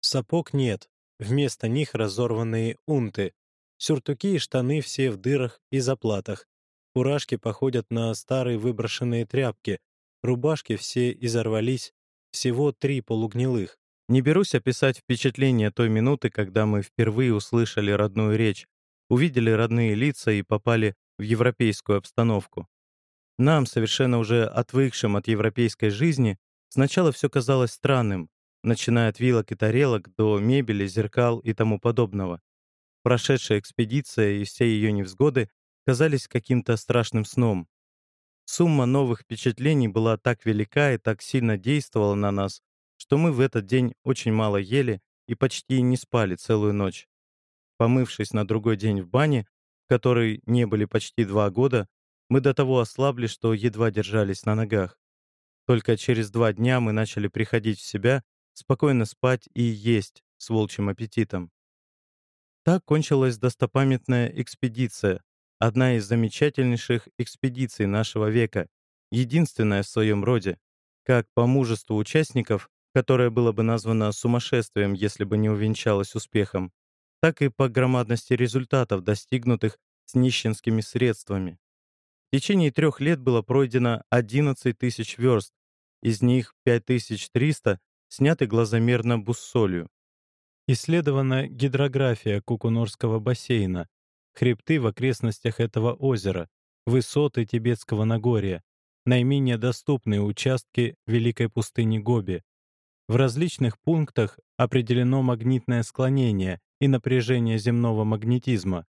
Сапог нет, вместо них разорванные унты. Сюртуки и штаны все в дырах и заплатах. Фуражки походят на старые выброшенные тряпки. Рубашки все изорвались, всего три полугнилых. Не берусь описать впечатление той минуты, когда мы впервые услышали родную речь, увидели родные лица и попали в европейскую обстановку. Нам, совершенно уже отвыкшим от европейской жизни, сначала все казалось странным, начиная от вилок и тарелок до мебели, зеркал и тому подобного. Прошедшая экспедиция и все ее невзгоды казались каким-то страшным сном. Сумма новых впечатлений была так велика и так сильно действовала на нас, что мы в этот день очень мало ели и почти не спали целую ночь. Помывшись на другой день в бане, в которой не были почти два года, мы до того ослабли, что едва держались на ногах. Только через два дня мы начали приходить в себя спокойно спать и есть с волчьим аппетитом. Так кончилась достопамятная экспедиция, одна из замечательнейших экспедиций нашего века, единственная в своем роде, как по мужеству участников, которое было бы названо сумасшествием, если бы не увенчалось успехом, так и по громадности результатов, достигнутых с нищенскими средствами. В течение трех лет было пройдено 11 тысяч верст, из них 5300 сняты глазомерно буссолью. Исследована гидрография Кукунорского бассейна, хребты в окрестностях этого озера, высоты Тибетского Нагорья, наименее доступные участки Великой пустыни Гоби. В различных пунктах определено магнитное склонение и напряжение земного магнетизма.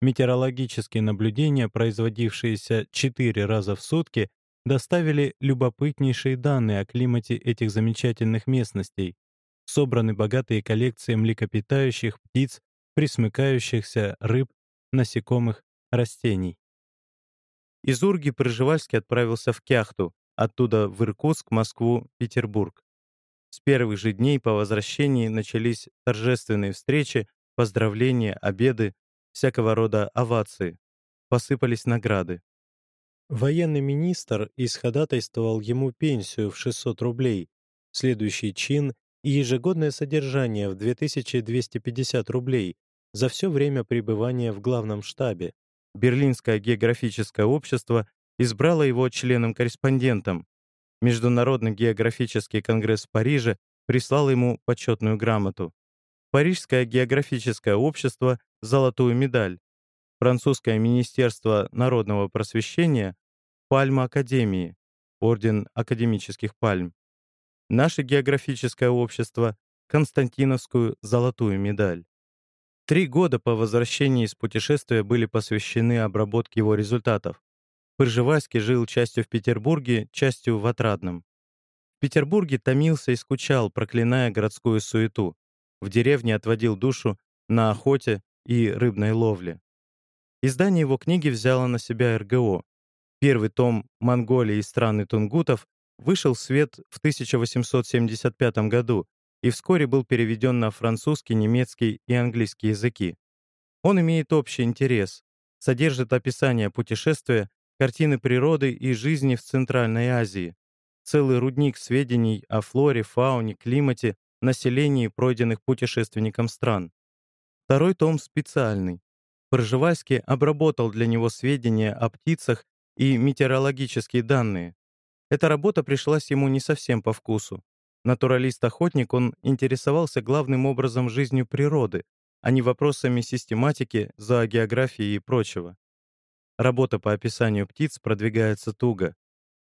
Метеорологические наблюдения, производившиеся четыре раза в сутки, доставили любопытнейшие данные о климате этих замечательных местностей. Собраны богатые коллекции млекопитающих, птиц, присмыкающихся, рыб, насекомых, растений. Из Урги Пржевальский отправился в Кяхту, оттуда в Иркутск, Москву, Петербург. С первых же дней по возвращении начались торжественные встречи, поздравления, обеды, всякого рода овации. Посыпались награды. Военный министр исходатайствовал ему пенсию в 600 рублей, следующий чин и ежегодное содержание в 2250 рублей за все время пребывания в главном штабе. Берлинское географическое общество избрало его членом-корреспондентом. Международный географический конгресс в Париже прислал ему почетную грамоту. Парижское географическое общество — золотую медаль. Французское министерство народного просвещения — пальма Академии, орден академических пальм. Наше географическое общество — Константиновскую золотую медаль. Три года по возвращении из путешествия были посвящены обработке его результатов. Пржевальский жил частью в Петербурге, частью в Отрадном. В Петербурге томился и скучал, проклиная городскую суету. В деревне отводил душу на охоте и рыбной ловле. Издание его книги взяло на себя РГО. Первый том «Монголия и страны тунгутов» вышел в свет в 1875 году и вскоре был переведен на французский, немецкий и английский языки. Он имеет общий интерес, содержит описание путешествия, картины природы и жизни в Центральной Азии, целый рудник сведений о флоре, фауне, климате, населении пройденных путешественником стран. Второй том специальный. Пржевальский обработал для него сведения о птицах и метеорологические данные. Эта работа пришлась ему не совсем по вкусу. Натуралист-охотник, он интересовался главным образом жизнью природы, а не вопросами систематики, зоогеографии и прочего. Работа по описанию птиц продвигается туго.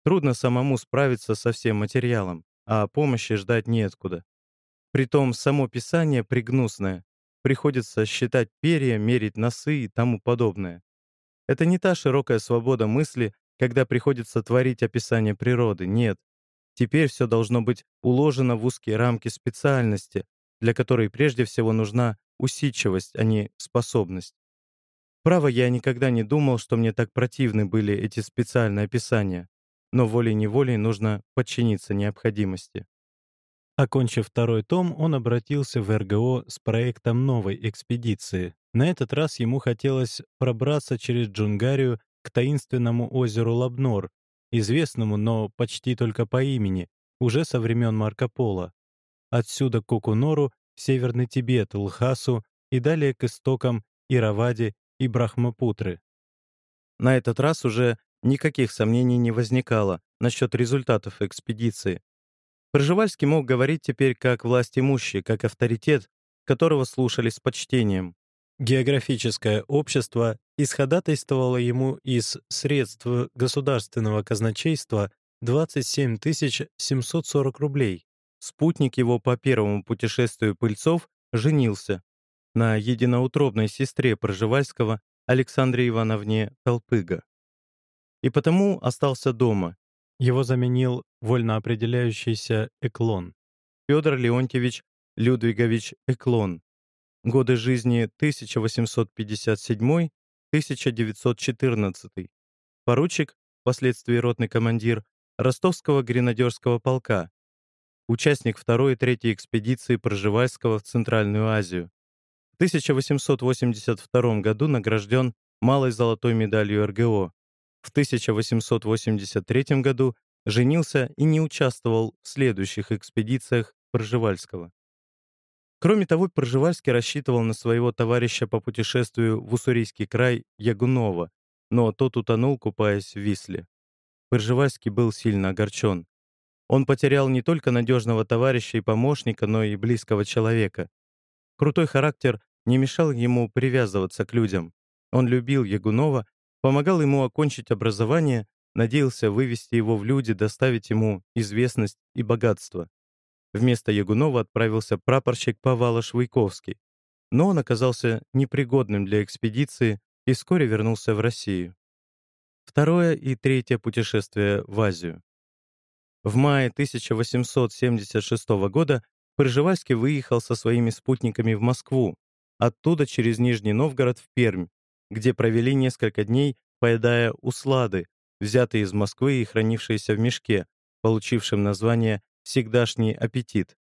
Трудно самому справиться со всем материалом, а помощи ждать неоткуда. Притом само писание пригнусное. Приходится считать перья, мерить носы и тому подобное. Это не та широкая свобода мысли, когда приходится творить описание природы, нет. Теперь все должно быть уложено в узкие рамки специальности, для которой прежде всего нужна усидчивость, а не способность. Право, я никогда не думал, что мне так противны были эти специальные описания, но волей-неволей нужно подчиниться необходимости. Окончив второй том, он обратился в РГО с проектом новой экспедиции. На этот раз ему хотелось пробраться через Джунгарию к таинственному озеру Лабнор, известному, но почти только по имени, уже со времен Марко Поло. Отсюда к Кукунору, в Северный Тибет, Лхасу и далее к истокам Иравади и Брахмапутры. На этот раз уже никаких сомнений не возникало насчет результатов экспедиции. Пржевальский мог говорить теперь как власть имущий, как авторитет, которого слушались с почтением. Географическое общество исходатайствовало ему из средств государственного казначейства 27 740 рублей. Спутник его по первому путешествию Пыльцов женился на единоутробной сестре Пржевальского Александре Ивановне Толпыга. И потому остался дома. Его заменил вольно определяющийся Эклон. Федор Леонтьевич Людвигович Эклон, Годы жизни 1857-1914. Поручик, впоследствии ротный командир Ростовского гренадерского полка. Участник второй и третьей экспедиции Пржевальского в Центральную Азию. В 1882 году награжден малой золотой медалью РГО. В 1883 году женился и не участвовал в следующих экспедициях Пржевальского. Кроме того, Пржевальский рассчитывал на своего товарища по путешествию в Уссурийский край Ягунова, но тот утонул, купаясь в Висле. Пржевальский был сильно огорчен. Он потерял не только надежного товарища и помощника, но и близкого человека. Крутой характер не мешал ему привязываться к людям. Он любил Ягунова, помогал ему окончить образование, надеялся вывести его в люди, доставить ему известность и богатство. Вместо Ягунова отправился прапорщик Павала Швейковский, но он оказался непригодным для экспедиции и вскоре вернулся в Россию. Второе и третье путешествие в Азию. В мае 1876 года Пржевальский выехал со своими спутниками в Москву, оттуда через Нижний Новгород в Пермь, где провели несколько дней, поедая услады, взятые из Москвы и хранившиеся в мешке, получившем название всегдашний аппетит,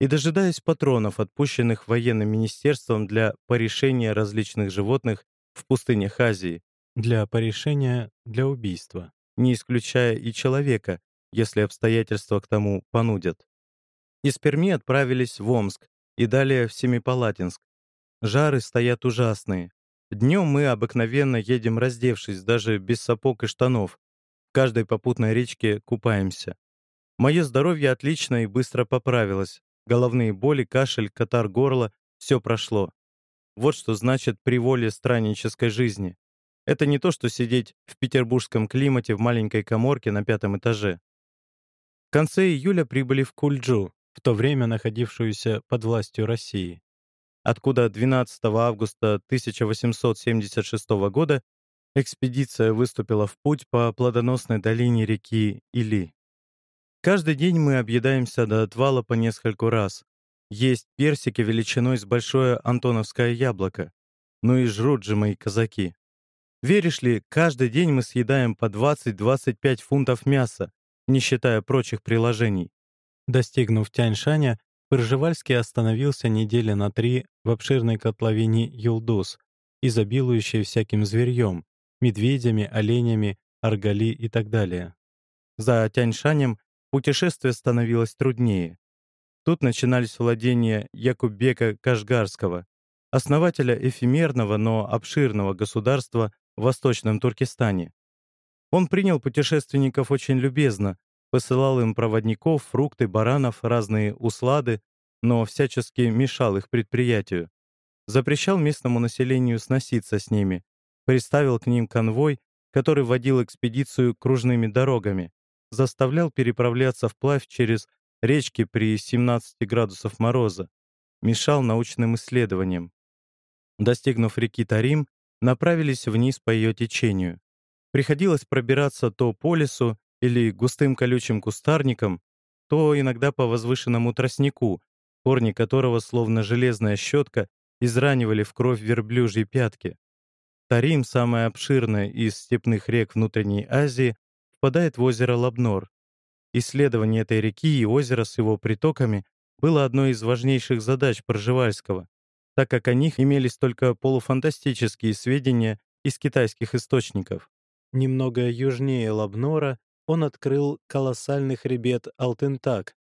и дожидаясь патронов, отпущенных военным министерством для порешения различных животных в пустынях Азии. Для порешения, для убийства. Не исключая и человека, если обстоятельства к тому понудят. Из Перми отправились в Омск и далее в Семипалатинск. Жары стоят ужасные. Днем мы обыкновенно едем раздевшись, даже без сапог и штанов. В каждой попутной речке купаемся. Мое здоровье отлично и быстро поправилось. Головные боли, кашель, катар горла — все прошло. Вот что значит приволье страннической жизни. Это не то, что сидеть в петербургском климате в маленькой коморке на пятом этаже. В конце июля прибыли в Кульджу, в то время находившуюся под властью России. Откуда 12 августа 1876 года экспедиция выступила в путь по плодоносной долине реки Или. Каждый день мы объедаемся до отвала по нескольку раз. Есть персики величиной с большое антоновское яблоко. Ну и жрут же мои казаки. Веришь ли, каждый день мы съедаем по 20-25 фунтов мяса, не считая прочих приложений. Достигнув Тяньшаня, Пржевальский остановился недели на три в обширной котловине Юлдус, изобилующей всяким зверьем, медведями, оленями, аргали и так далее. За Тяньшанем путешествие становилось труднее. Тут начинались владения Якубека Кашгарского, основателя эфемерного, но обширного государства в Восточном Туркестане. Он принял путешественников очень любезно, посылал им проводников, фрукты, баранов, разные услады, но всячески мешал их предприятию. Запрещал местному населению сноситься с ними, приставил к ним конвой, который водил экспедицию кружными дорогами, заставлял переправляться вплавь через речки при 17 градусов мороза, мешал научным исследованиям. Достигнув реки Тарим, направились вниз по ее течению. Приходилось пробираться то по лесу или густым колючим кустарником, то иногда по возвышенному тростнику, корни которого, словно железная щетка, изранивали в кровь верблюжьи пятки. Тарим, самая обширная из степных рек внутренней Азии, впадает в озеро Лабнор. Исследование этой реки и озера с его притоками было одной из важнейших задач Пржевальского, так как о них имелись только полуфантастические сведения из китайских источников. Немного южнее Лабнора он открыл колоссальный хребет Алтентак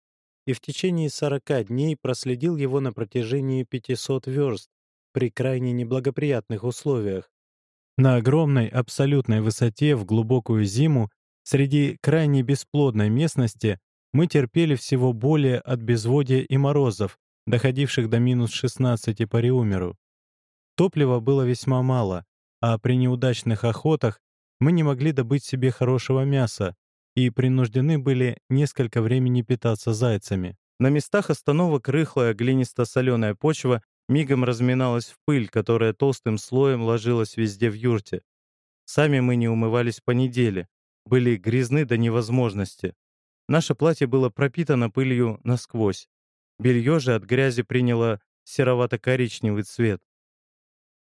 и в течение 40 дней проследил его на протяжении 500 верст при крайне неблагоприятных условиях. На огромной абсолютной высоте в глубокую зиму среди крайне бесплодной местности мы терпели всего более от безводья и морозов, доходивших до минус 16 по Риумеру. Топлива было весьма мало, а при неудачных охотах мы не могли добыть себе хорошего мяса и принуждены были несколько времени питаться зайцами. На местах остановок рыхлая глинисто-соленая почва мигом разминалась в пыль, которая толстым слоем ложилась везде в юрте. Сами мы не умывались по неделе, были грязны до невозможности. Наше платье было пропитано пылью насквозь. Белье же от грязи приняло серовато-коричневый цвет.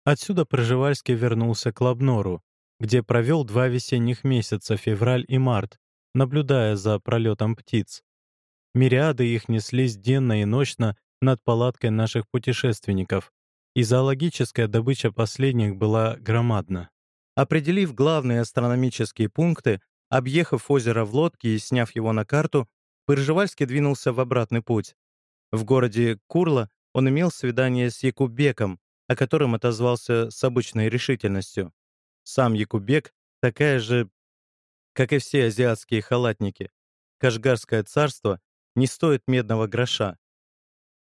Отсюда Проживальский вернулся к Лабнору, где провел два весенних месяца, февраль и март, наблюдая за пролетом птиц. Мириады их неслись денно и ночно над палаткой наших путешественников, и зоологическая добыча последних была громадна. Определив главные астрономические пункты, объехав озеро в лодке и сняв его на карту, Пыржевальский двинулся в обратный путь. В городе Курла он имел свидание с Якубеком, о котором отозвался с обычной решительностью. Сам Якубек такая же, как и все азиатские халатники. Кашгарское царство не стоит медного гроша.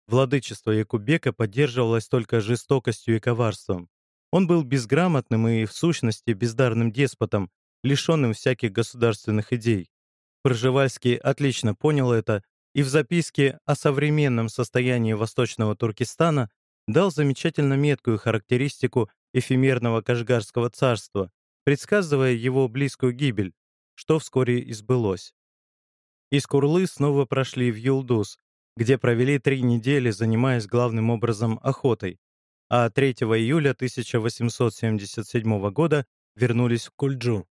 Владычество Якубека поддерживалось только жестокостью и коварством. Он был безграмотным и, в сущности, бездарным деспотом, лишенным всяких государственных идей. Пржевальский отлично понял это и в записке о современном состоянии Восточного Туркестана дал замечательно меткую характеристику эфемерного Кашгарского царства, предсказывая его близкую гибель, что вскоре и сбылось. Из Курлы снова прошли в Юлдус, где провели три недели, занимаясь главным образом охотой, а 3 июля 1877 года вернулись в Кульджу.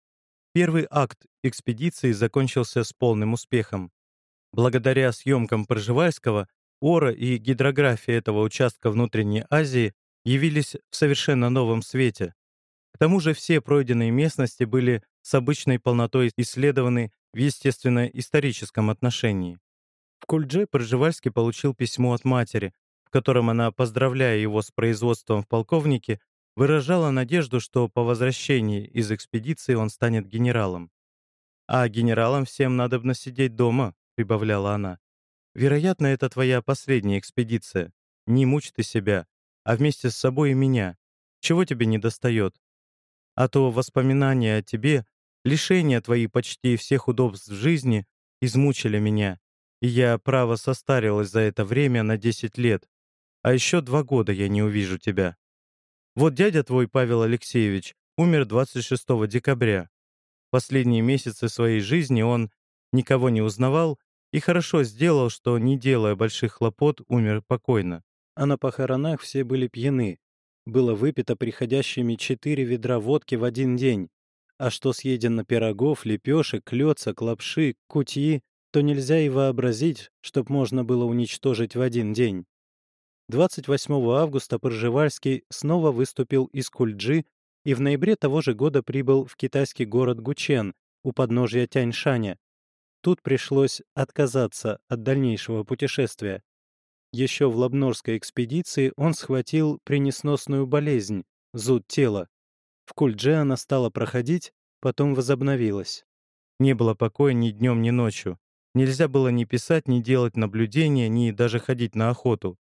Первый акт экспедиции закончился с полным успехом. Благодаря съемкам Пржевальского, ора и гидрография этого участка внутренней Азии явились в совершенно новом свете. К тому же все пройденные местности были с обычной полнотой исследованы в естественно-историческом отношении. В Кульдже Пржевальский получил письмо от матери, в котором она, поздравляя его с производством в полковнике, выражала надежду, что по возвращении из экспедиции он станет генералом. А генералам всем надобно сидеть дома, — прибавляла она. «Вероятно, это твоя последняя экспедиция. Не мучь ты себя, а вместе с собой и меня. Чего тебе не достает? А то воспоминания о тебе, лишения твои почти всех удобств в жизни измучили меня, и я, право, состарилась за это время на 10 лет. а еще два года я не увижу тебя. Вот дядя твой, Павел Алексеевич, умер 26 декабря. Последние месяцы своей жизни он никого не узнавал и хорошо сделал, что, не делая больших хлопот, умер покойно. А на похоронах все были пьяны. Было выпито приходящими четыре ведра водки в один день. А что съедено пирогов, лепешек, клёцок, лапши, кутьи, то нельзя и вообразить, чтоб можно было уничтожить в один день. 28 августа Пржевальский снова выступил из Кульджи и в ноябре того же года прибыл в китайский город Гучен у подножья Тяньшаня. Тут пришлось отказаться от дальнейшего путешествия. Еще в Лабнорской экспедиции он схватил принесносную болезнь — зуд тела. В Кульдже она стала проходить, потом возобновилась. Не было покоя ни днем, ни ночью. Нельзя было ни писать, ни делать наблюдения, ни даже ходить на охоту.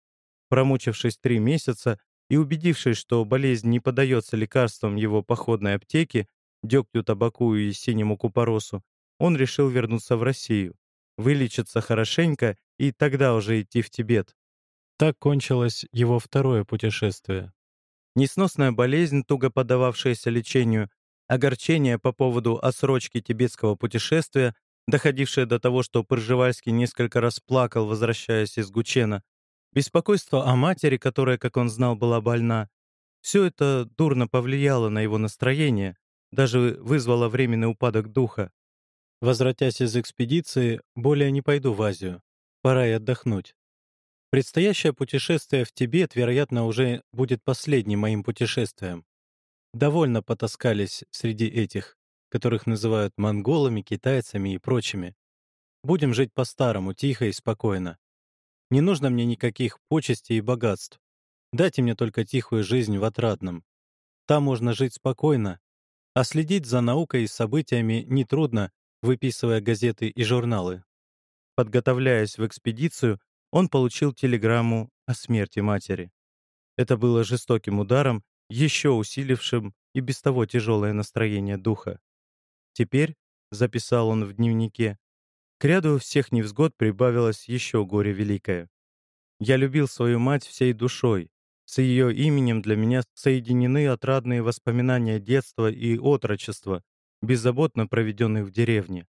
Промучившись три месяца, и убедившись, что болезнь не поддается лекарствам его походной аптеки, дегтю, табаку и синему купоросу, он решил вернуться в Россию, вылечиться хорошенько и тогда уже идти в Тибет. Так кончилось его второе путешествие. Несносная болезнь, туго поддававшаяся лечению, огорчение по поводу отсрочки тибетского путешествия, доходившее до того, что Пржевальский несколько раз плакал, возвращаясь из Гучена, Беспокойство о матери, которая, как он знал, была больна, все это дурно повлияло на его настроение, даже вызвало временный упадок духа. Возвратясь из экспедиции, более не пойду в Азию. Пора и отдохнуть. Предстоящее путешествие в Тибет, вероятно, уже будет последним моим путешествием. Довольно потаскались среди этих, которых называют монголами, китайцами и прочими. Будем жить по-старому, тихо и спокойно. Не нужно мне никаких почестей и богатств. Дайте мне только тихую жизнь в Отрадном. Там можно жить спокойно, а следить за наукой и событиями нетрудно, выписывая газеты и журналы. Подготовляясь в экспедицию, он получил телеграмму о смерти матери. Это было жестоким ударом, еще усилившим и без того тяжелое настроение духа. Теперь, записал он в дневнике, к ряду всех невзгод прибавилось еще горе великое. Я любил свою мать всей душой. С ее именем для меня соединены отрадные воспоминания детства и отрочества, беззаботно проведенных в деревне.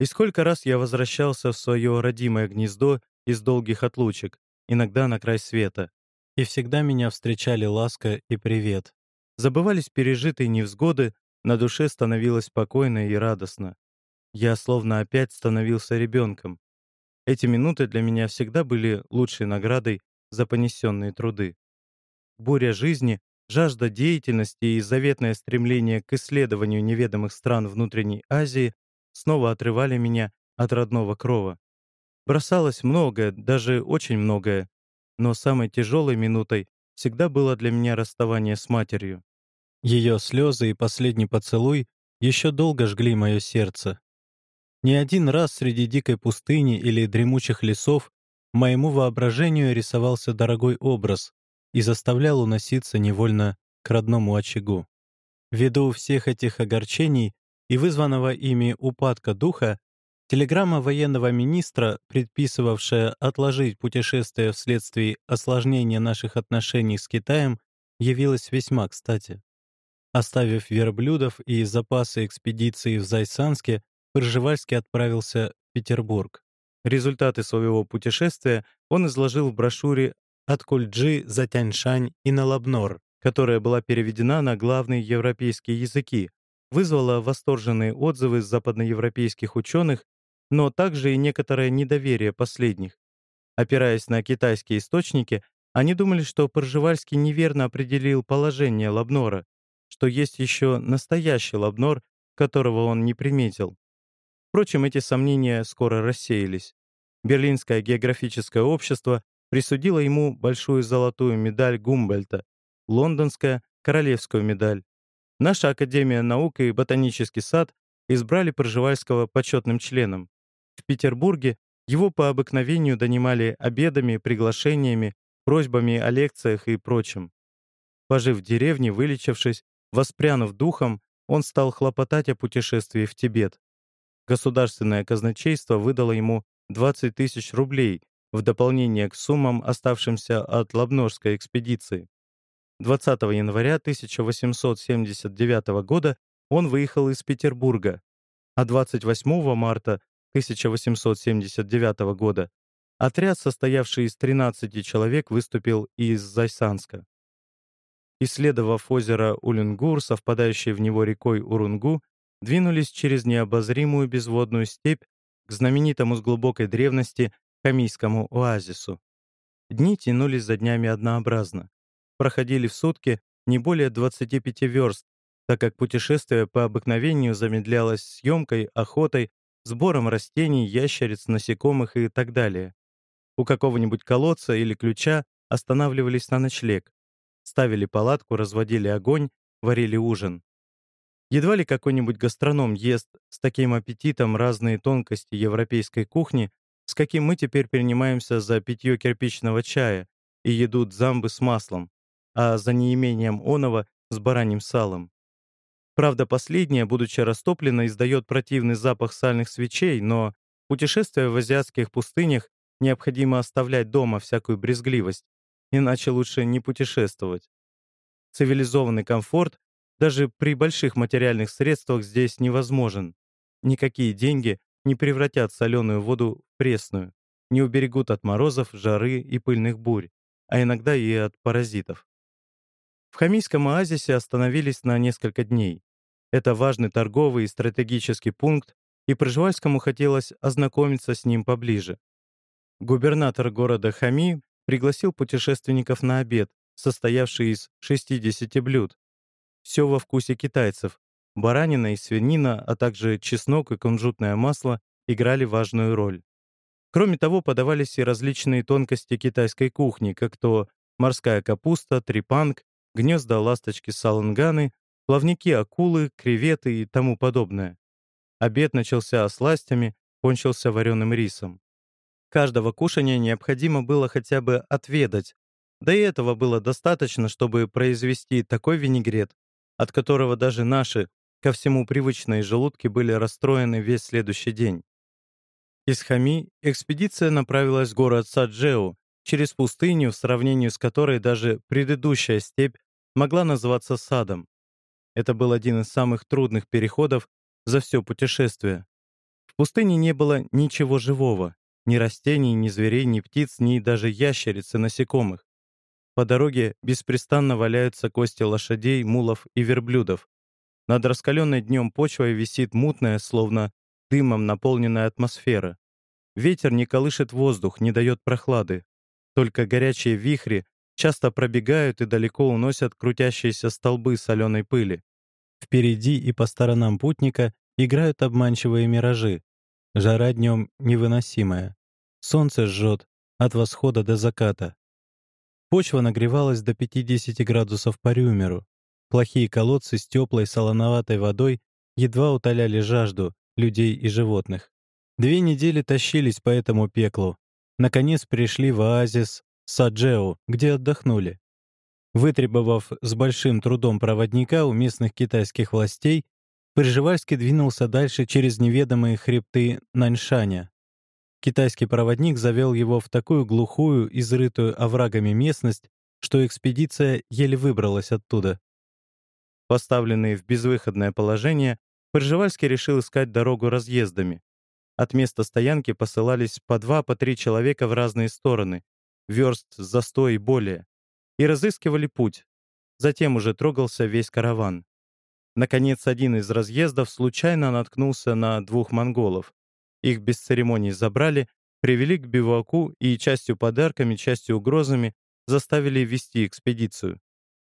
И сколько раз я возвращался в свое родимое гнездо из долгих отлучек, иногда на край света. И всегда меня встречали ласка и привет. Забывались пережитые невзгоды, на душе становилось спокойно и радостно. Я словно опять становился ребенком. Эти минуты для меня всегда были лучшей наградой за понесенные труды. Буря жизни, жажда деятельности и заветное стремление к исследованию неведомых стран внутренней Азии снова отрывали меня от родного крова. Бросалось многое, даже очень многое, но самой тяжелой минутой всегда было для меня расставание с матерью. Ее слезы и последний поцелуй еще долго жгли мое сердце, не один раз среди дикой пустыни или дремучих лесов моему воображению рисовался дорогой образ и заставлял уноситься невольно к родному очагу. Ввиду всех этих огорчений и вызванного ими упадка духа, телеграмма военного министра, предписывавшая отложить путешествие вследствие осложнения наших отношений с Китаем, явилась весьма кстати. Оставив верблюдов и запасы экспедиции в Зайсанске, Пржевальский отправился в Петербург. Результаты своего путешествия он изложил в брошюре «От Кульджи за Тяньшань и на Лабнор», которая была переведена на главные европейские языки, вызвала восторженные отзывы западноевропейских ученых, но также и некоторое недоверие последних. Опираясь на китайские источники, они думали, что Пржевальский неверно определил положение Лабнора, что есть еще настоящий Лабнор, которого он не приметил. Впрочем, эти сомнения скоро рассеялись. Берлинское географическое общество присудило ему большую золотую медаль Гумбольта, лондонская — королевскую медаль. Наша Академия наук и Ботанический сад избрали Пржевальского почетным членом. В Петербурге его по обыкновению донимали обедами, приглашениями, просьбами о лекциях и прочем. Пожив в деревне, вылечившись, воспрянув духом, он стал хлопотать о путешествии в Тибет. Государственное казначейство выдало ему 20 тысяч рублей в дополнение к суммам, оставшимся от Лобножской экспедиции. 20 января 1879 года он выехал из Петербурга, а 28 марта 1879 года отряд, состоявший из 13 человек, выступил из Зайсанска. Исследовав озеро Улюнгур, совпадающее в него рекой Урунгу, двинулись через необозримую безводную степь к знаменитому с глубокой древности Хамийскому оазису. Дни тянулись за днями однообразно. Проходили в сутки не более 25 верст, так как путешествие по обыкновению замедлялось съемкой, охотой, сбором растений, ящериц, насекомых и так далее. У какого-нибудь колодца или ключа останавливались на ночлег, ставили палатку, разводили огонь, варили ужин. Едва ли какой-нибудь гастроном ест с таким аппетитом разные тонкости европейской кухни, с каким мы теперь принимаемся за питье кирпичного чая и едут замбы с маслом, а за неимением оного с бараньим салом. Правда, последнее, будучи растоплено, издает противный запах сальных свечей, но путешествуя в азиатских пустынях необходимо оставлять дома всякую брезгливость, иначе лучше не путешествовать. Цивилизованный комфорт даже при больших материальных средствах здесь невозможен. Никакие деньги не превратят соленую воду в пресную, не уберегут от морозов, жары и пыльных бурь, а иногда и от паразитов. В Хамийском оазисе остановились на несколько дней. Это важный торговый и стратегический пункт, и Пржевальскому хотелось ознакомиться с ним поближе. Губернатор города Хами пригласил путешественников на обед, состоявший из 60 блюд. Все во вкусе китайцев. Баранина и свинина, а также чеснок и кунжутное масло играли важную роль. Кроме того, подавались и различные тонкости китайской кухни, как то морская капуста, трипанг, гнезда ласточки саланганы, плавники акулы, креветы и тому подобное. Обед начался сластями, кончился вареным рисом. Каждого кушания необходимо было хотя бы отведать, да и этого было достаточно, чтобы произвести такой винегрет, от которого даже наши, ко всему привычные желудки были расстроены весь следующий день. Из Хами экспедиция направилась в город Саджеу, через пустыню, в сравнении с которой даже предыдущая степь могла называться садом. Это был один из самых трудных переходов за все путешествие. В пустыне не было ничего живого, ни растений, ни зверей, ни птиц, ни даже ящериц и насекомых. По дороге беспрестанно валяются кости лошадей, мулов и верблюдов. Над раскаленной днем почвой висит мутная, словно дымом наполненная атмосфера. Ветер не колышет воздух, не дает прохлады. Только горячие вихри часто пробегают и далеко уносят крутящиеся столбы соленой пыли. Впереди и по сторонам путника играют обманчивые миражи. Жара днем невыносимая. Солнце жжет от восхода до заката. Почва нагревалась до 50 градусов по рюмеру. Плохие колодцы с теплой солоноватой водой едва утоляли жажду людей и животных. Две недели тащились по этому пеклу. Наконец пришли в оазис Саджео, где отдохнули. Вытребовав с большим трудом проводника у местных китайских властей, Пржевальский двинулся дальше через неведомые хребты Наньшаня. Китайский проводник завел его в такую глухую, изрытую оврагами местность, что экспедиция еле выбралась оттуда. Поставленный в безвыходное положение, Пржевальский решил искать дорогу разъездами. От места стоянки посылались по два, по три человека в разные стороны, верст за сто и более, и разыскивали путь. Затем уже трогался весь караван. Наконец, один из разъездов случайно наткнулся на двух монголов. Их без церемоний забрали, привели к биваку и частью подарками, частью угрозами заставили вести экспедицию.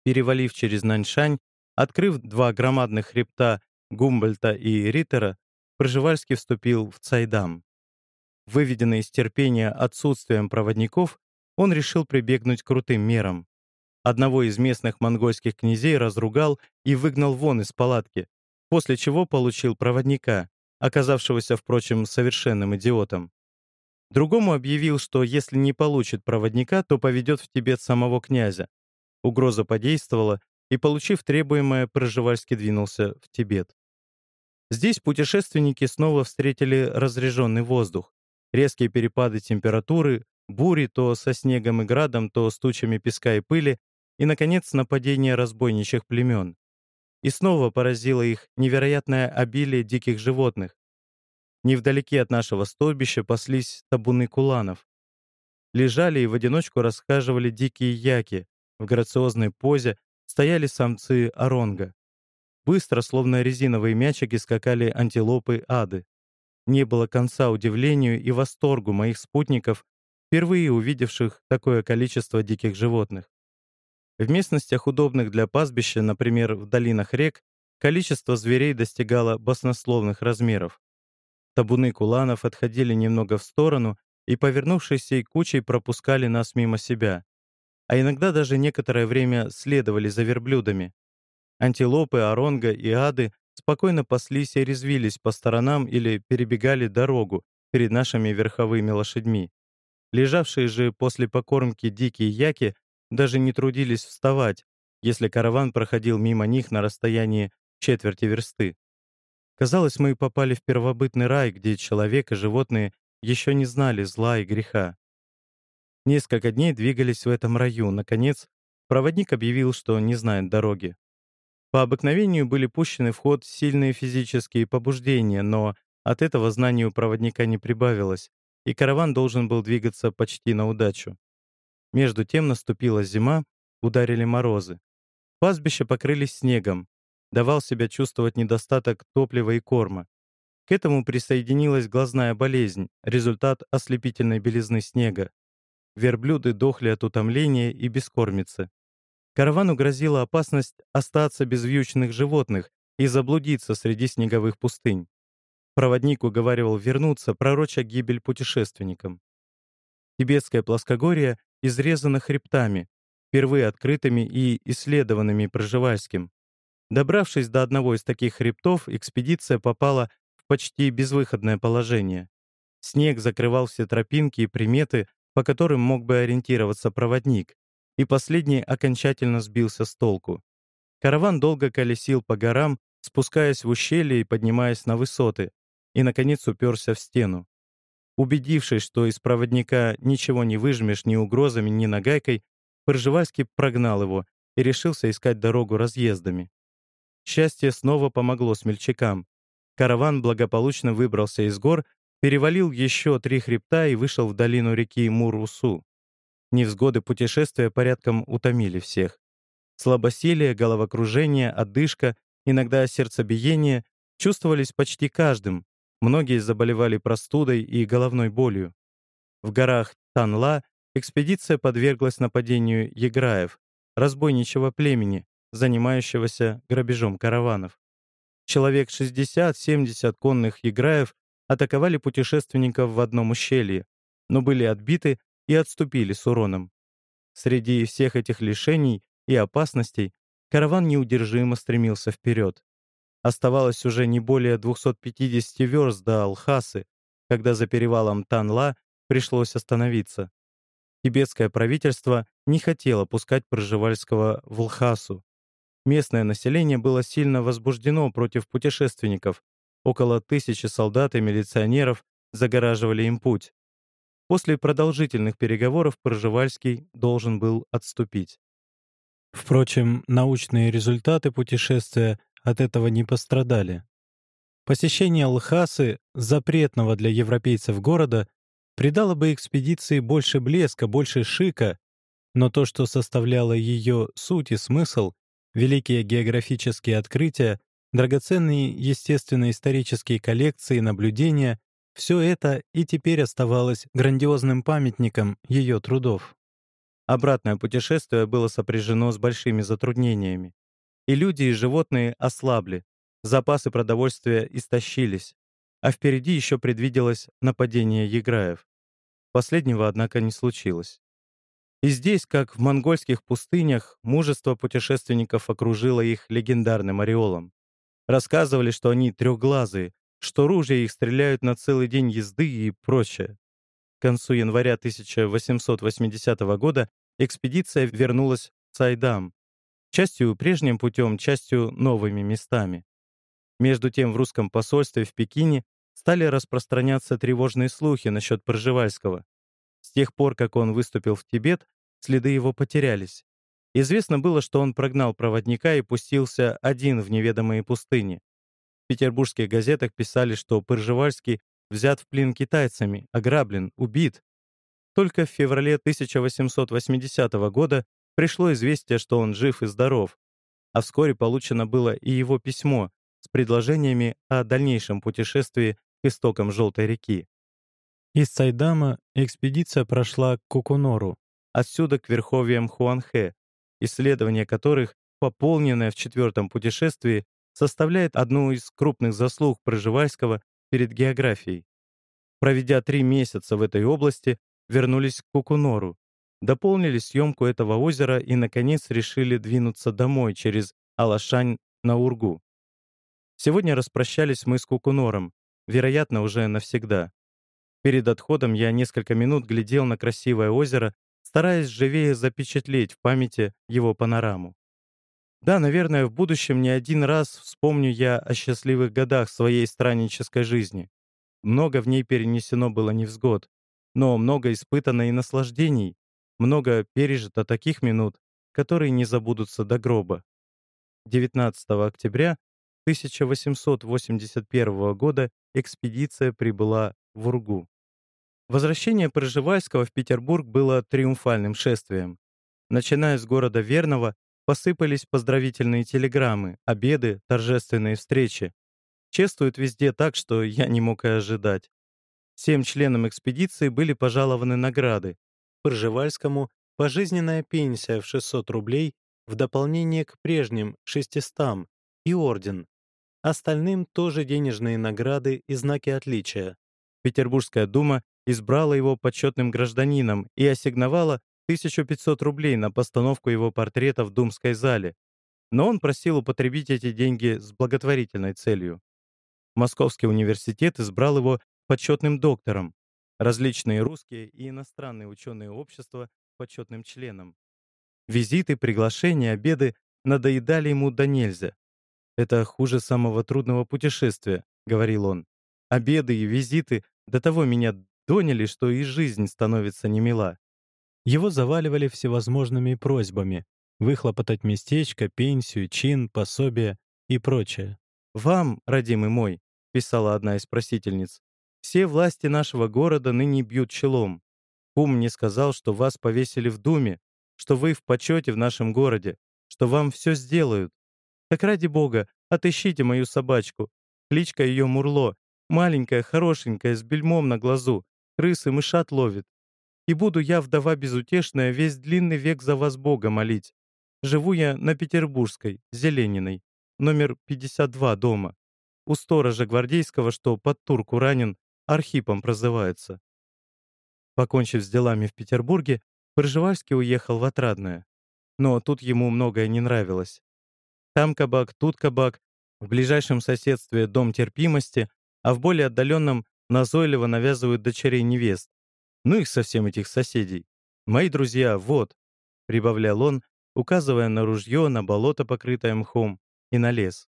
Перевалив через Наньшань, открыв два громадных хребта Гумбольта и Риттера, Пржевальский вступил в Цайдам. Выведенный из терпения отсутствием проводников, он решил прибегнуть к крутым мерам. Одного из местных монгольских князей разругал и выгнал вон из палатки, после чего получил проводника, оказавшегося, впрочем, совершенным идиотом. Другому объявил, что если не получит проводника, то поведет в Тибет самого князя. Угроза подействовала, и, получив требуемое, Проживальский двинулся в Тибет. Здесь путешественники снова встретили разреженный воздух, резкие перепады температуры, бури то со снегом и градом, то с тучами песка и пыли, и, наконец, нападение разбойничьих племен. И снова поразило их невероятное обилие диких животных. Невдалеке от нашего стойбища паслись табуны куланов. Лежали и в одиночку расхаживали дикие яки, в грациозной позе стояли самцы оронга. Быстро, словно резиновые мячики, скакали антилопы ады. Не было конца удивлению и восторгу моих спутников, впервые увидевших такое количество диких животных. В местностях, удобных для пастбища, например, в долинах рек, количество зверей достигало баснословных размеров. Табуны куланов отходили немного в сторону и, повернувшись всей кучей, пропускали нас мимо себя. А иногда даже некоторое время следовали за верблюдами. Антилопы, оронга и ады спокойно паслись и резвились по сторонам или перебегали дорогу перед нашими верховыми лошадьми. Лежавшие же после покормки дикие яки даже не трудились вставать, если караван проходил мимо них на расстоянии четверти версты. Казалось, мы попали в первобытный рай, где человек и животные еще не знали зла и греха. Несколько дней двигались в этом раю. Наконец, проводник объявил, что не знает дороги. По обыкновению были пущены в ход сильные физические побуждения, но от этого знанию проводника не прибавилось, и караван должен был двигаться почти на удачу. Между тем наступила зима, ударили морозы. Пастбища покрылись снегом, давал себя чувствовать недостаток топлива и корма. К этому присоединилась глазная болезнь, результат ослепительной белизны снега. Верблюды дохли от утомления и бескормицы. Каравану грозила опасность остаться без вьючных животных и заблудиться среди снеговых пустынь. Проводник уговаривал вернуться, пророча гибель путешественникам. Тибетское плоскогорье изрезано хребтами, впервые открытыми и исследованными Проживальским. Добравшись до одного из таких хребтов, экспедиция попала в почти безвыходное положение. Снег закрывал все тропинки и приметы, по которым мог бы ориентироваться проводник, и последний окончательно сбился с толку. Караван долго колесил по горам, спускаясь в ущелье и поднимаясь на высоты, и, наконец, уперся в стену. Убедившись, что из проводника ничего не выжмешь ни угрозами, ни нагайкой, Пржевальский прогнал его и решился искать дорогу разъездами. Счастье снова помогло смельчакам. Караван благополучно выбрался из гор, перевалил еще три хребта и вышел в долину реки Мурусу. Невзгоды путешествия порядком утомили всех. Слабосилие, головокружение, одышка, иногда сердцебиение чувствовались почти каждым. Многие заболевали простудой и головной болью. В горах Танла экспедиция подверглась нападению еграев, разбойничего племени, занимающегося грабежом караванов. Человек 60-70 конных еграев атаковали путешественников в одном ущелье, но были отбиты и отступили с уроном. Среди всех этих лишений и опасностей караван неудержимо стремился вперед. Оставалось уже не более 250 верст до Алхасы, когда за перевалом Танла пришлось остановиться. Тибетское правительство не хотело пускать Пржевальского в Лхасу. Местное население было сильно возбуждено против путешественников. Около тысячи солдат и милиционеров загораживали им путь. После продолжительных переговоров Пржевальский должен был отступить. Впрочем, научные результаты путешествия от этого не пострадали. Посещение Лхасы, запретного для европейцев города, придало бы экспедиции больше блеска, больше шика, но то, что составляло ее суть и смысл, великие географические открытия, драгоценные естественно-исторические коллекции, наблюдения, все это и теперь оставалось грандиозным памятником ее трудов. Обратное путешествие было сопряжено с большими затруднениями. И люди, и животные ослабли, запасы продовольствия истощились, а впереди еще предвиделось нападение еграев. Последнего, однако, не случилось. И здесь, как в монгольских пустынях, мужество путешественников окружило их легендарным ореолом. Рассказывали, что они трехглазые, что ружья их стреляют на целый день езды и прочее. К концу января 1880 года экспедиция вернулась в Сайдам, частью прежним путем, частью новыми местами. Между тем в русском посольстве в Пекине стали распространяться тревожные слухи насчет Пржевальского. С тех пор, как он выступил в Тибет, следы его потерялись. Известно было, что он прогнал проводника и пустился один в неведомые пустыни. В петербургских газетах писали, что Пыржевальский взят в плен китайцами, ограблен, убит. Только в феврале 1880 года пришло известие, что он жив и здоров, а вскоре получено было и его письмо с предложениями о дальнейшем путешествии к истокам Желтой реки. Из Сайдама экспедиция прошла к Кукунору, отсюда к верховьям Хуанхэ, исследование которых, пополненное в четвертом путешествии, составляет одну из крупных заслуг Проживальского перед географией. Проведя три месяца в этой области, вернулись к Кукунору, дополнили съемку этого озера и, наконец, решили двинуться домой через Алашань на Ургу. Сегодня распрощались мы с Кукунором, вероятно, уже навсегда. Перед отходом я несколько минут глядел на красивое озеро, стараясь живее запечатлеть в памяти его панораму. Да, наверное, в будущем не один раз вспомню я о счастливых годах своей страннической жизни. Много в ней перенесено было невзгод, но много испытано и наслаждений, много пережито таких минут, которые не забудутся до гроба. 19 октября 1881 года экспедиция прибыла в Ургу. Возвращение Пржевальского в Петербург было триумфальным шествием. Начиная с города Верного, посыпались поздравительные телеграммы, обеды, торжественные встречи. Чествуют везде так, что я не мог и ожидать. Всем членам экспедиции были пожалованы награды. Пржевальскому пожизненная пенсия в 600 рублей в дополнение к прежним 600 и орден. Остальным тоже денежные награды и знаки отличия. Петербургская дума избрала его почетным гражданином и ассигновала 1500 рублей на постановку его портрета в Думской зале, но он просил употребить эти деньги с благотворительной целью. Московский университет избрал его почетным доктором, различные русские и иностранные ученые общества почетным членом. Визиты, приглашения, обеды надоедали ему до нельзя. «Это хуже самого трудного путешествия», — говорил он. «Обеды и визиты до того меня доняли, что и жизнь становится немила». Его заваливали всевозможными просьбами выхлопотать местечко, пенсию, чин, пособие и прочее. «Вам, родимый мой», — писала одна из просительниц, «все власти нашего города ныне бьют челом. Кум мне сказал, что вас повесили в Думе, что вы в почете в нашем городе, что вам все сделают. Так ради бога, отыщите мою собачку. Кличка ее Мурло, маленькая, хорошенькая, с бельмом на глазу, крысы мышат ловит. И буду я, вдова безутешная, весь длинный век за вас Бога молить. Живу я на Петербургской, Зелениной, номер 52 дома. У сторожа гвардейского, что под турку ранен, Архипом прозывается. Покончив с делами в Петербурге, Пржевальский уехал в Отрадное. Но тут ему многое не нравилось. Там кабак, тут кабак, в ближайшем соседстве дом терпимости, а в более отдаленном назойливо навязывают дочерей невест. Ну их совсем этих соседей. Мои друзья, вот, прибавлял он, указывая на ружье, на болото, покрытое мхом, и на лес.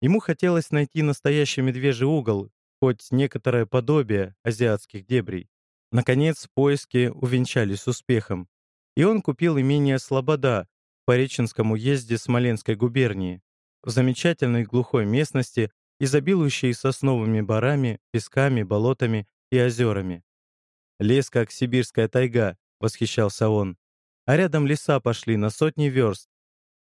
Ему хотелось найти настоящий медвежий угол, хоть некоторое подобие азиатских дебрей. Наконец, поиски увенчались успехом, и он купил имение Слобода в Пореченском уезде Смоленской губернии, в замечательной глухой местности, изобилующей сосновыми барами, песками, болотами и озерами. «Лес, как сибирская тайга», — восхищался он. А рядом леса пошли на сотни верст.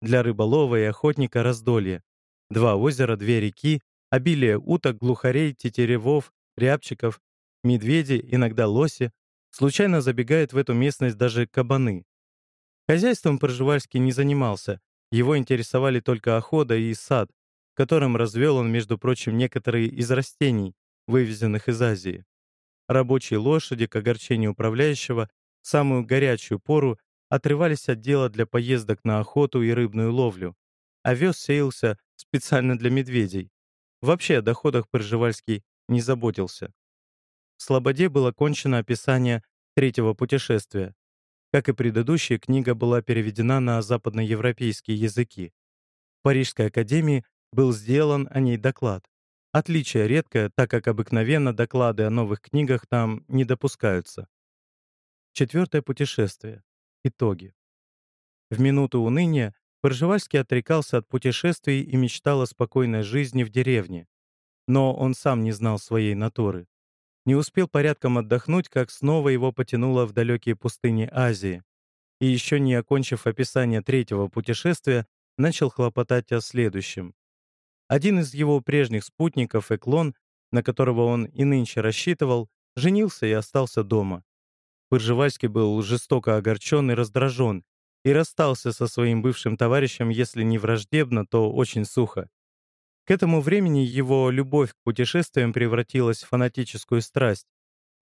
Для рыболова и охотника раздолье. Два озера, две реки, обилие уток, глухарей, тетеревов, рябчиков, медведи, иногда лоси, случайно забегают в эту местность даже кабаны. Хозяйством Пржевальский не занимался, его интересовали только охота и сад, в котором развел он, между прочим, некоторые из растений, вывезенных из Азии. Рабочие лошади, к огорчению управляющего, в самую горячую пору отрывались от дела для поездок на охоту и рыбную ловлю. Овес сеялся специально для медведей. Вообще о доходах Пржевальский не заботился. В Слободе было кончено описание третьего путешествия. Как и предыдущая, книга была переведена на западноевропейские языки. В Парижской академии был сделан о ней доклад. Отличие редкое, так как обыкновенно доклады о новых книгах там не допускаются. Четвертое путешествие. Итоги. В минуту уныния Пржевальский отрекался от путешествий и мечтал о спокойной жизни в деревне. Но он сам не знал своей натуры. Не успел порядком отдохнуть, как снова его потянуло в далекие пустыни Азии. И еще не окончив описание третьего путешествия, начал хлопотать о следующем. Один из его прежних спутников, Эклон, на которого он и нынче рассчитывал, женился и остался дома. Пыржевальский был жестоко огорчен и раздражен, и расстался со своим бывшим товарищем, если не враждебно, то очень сухо. К этому времени его любовь к путешествиям превратилась в фанатическую страсть.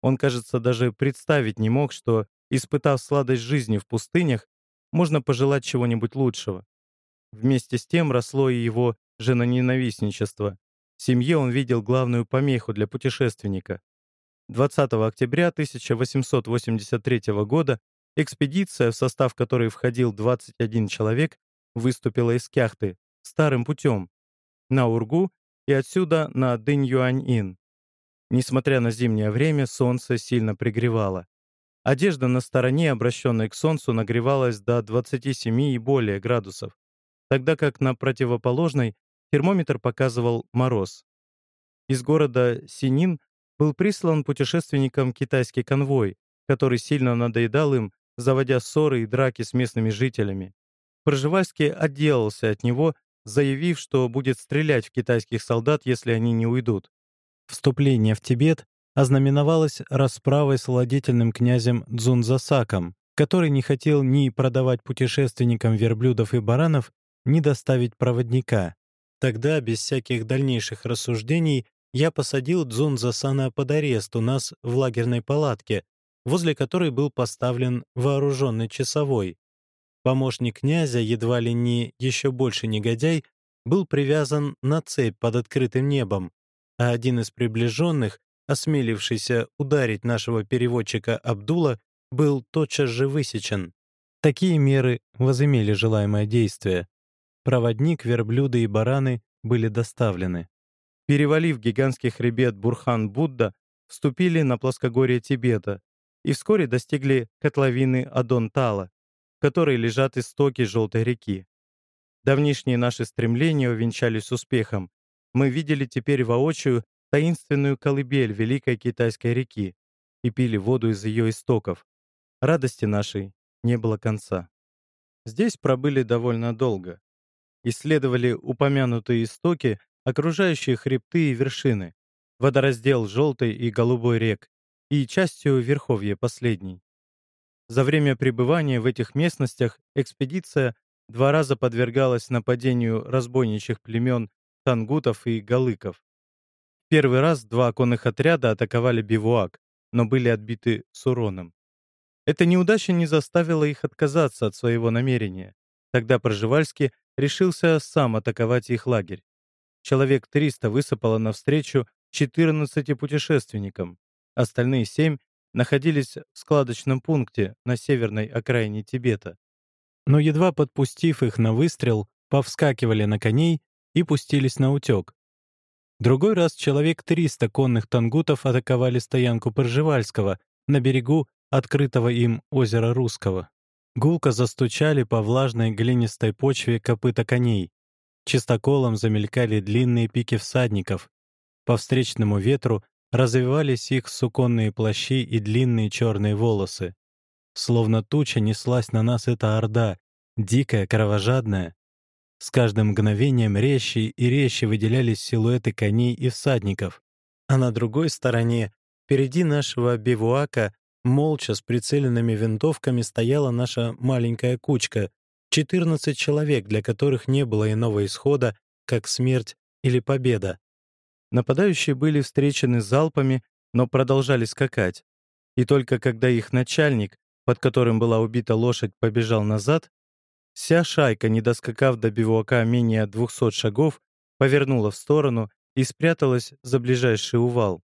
Он, кажется, даже представить не мог, что, испытав сладость жизни в пустынях, можно пожелать чего-нибудь лучшего. Вместе с тем росло и его женоненавистничество. В семье он видел главную помеху для путешественника. 20 октября 1883 года экспедиция, в состав которой входил 21 человек, выступила из Кяхты старым путем на Ургу и отсюда на Дынь-Юань-Ин. Несмотря на зимнее время, солнце сильно пригревало. Одежда на стороне, обращенной к солнцу, нагревалась до 27 и более градусов, тогда как на противоположной термометр показывал мороз. Из города Синин был прислан путешественникам китайский конвой, который сильно надоедал им, заводя ссоры и драки с местными жителями. Пржевальский отделался от него, заявив, что будет стрелять в китайских солдат, если они не уйдут. Вступление в Тибет ознаменовалось расправой с владетельным князем Дзунзасаком, который не хотел ни продавать путешественникам верблюдов и баранов, ни доставить проводника. Тогда, без всяких дальнейших рассуждений, я посадил Дзунзасана под арест у нас в лагерной палатке, возле которой был поставлен вооруженный часовой. Помощник князя, едва ли не еще больше негодяй, был привязан на цепь под открытым небом, а один из приближенных, осмелившийся ударить нашего переводчика Абдула, был тотчас же высечен. Такие меры возымели желаемое действие. Проводник, верблюды и бараны были доставлены. Перевалив гигантский хребет Бурхан-Будда, вступили на плоскогорье Тибета и вскоре достигли котловины Адон-Тала, в которой лежат истоки Желтой реки. Давнишние наши стремления увенчались успехом. Мы видели теперь воочию таинственную колыбель Великой Китайской реки и пили воду из ее истоков. Радости нашей не было конца. Здесь пробыли довольно долго. Исследовали упомянутые истоки окружающие хребты и вершины, водораздел Желтой и Голубой рек и частью верховья последней. За время пребывания в этих местностях экспедиция два раза подвергалась нападению разбойничьих племен тангутов и галыков. Первый раз два конных отряда атаковали бивуак, но были отбиты с уроном. Эта неудача не заставила их отказаться от своего намерения. Тогда Проживальский решился сам атаковать их лагерь. Человек 300 высыпало навстречу 14 путешественникам. Остальные семь находились в складочном пункте на северной окраине Тибета. Но едва подпустив их на выстрел, повскакивали на коней и пустились на утек. Другой раз человек 300 конных тангутов атаковали стоянку Поржевальского на берегу открытого им озера Русского. Гулко застучали по влажной глинистой почве копыта коней. Чистоколом замелькали длинные пики всадников. По встречному ветру развивались их суконные плащи и длинные черные волосы. Словно туча неслась на нас эта орда, дикая, кровожадная. С каждым мгновением резче и резче выделялись силуэты коней и всадников. А на другой стороне, впереди нашего бивуака, молча с прицеленными винтовками стояла наша маленькая кучка, 14 человек, для которых не было иного исхода, как смерть или победа. Нападающие были встречены залпами, но продолжали скакать. И только когда их начальник, под которым была убита лошадь, побежал назад, вся шайка, не доскакав до бивуака менее 200 шагов, повернула в сторону и спряталась за ближайший увал.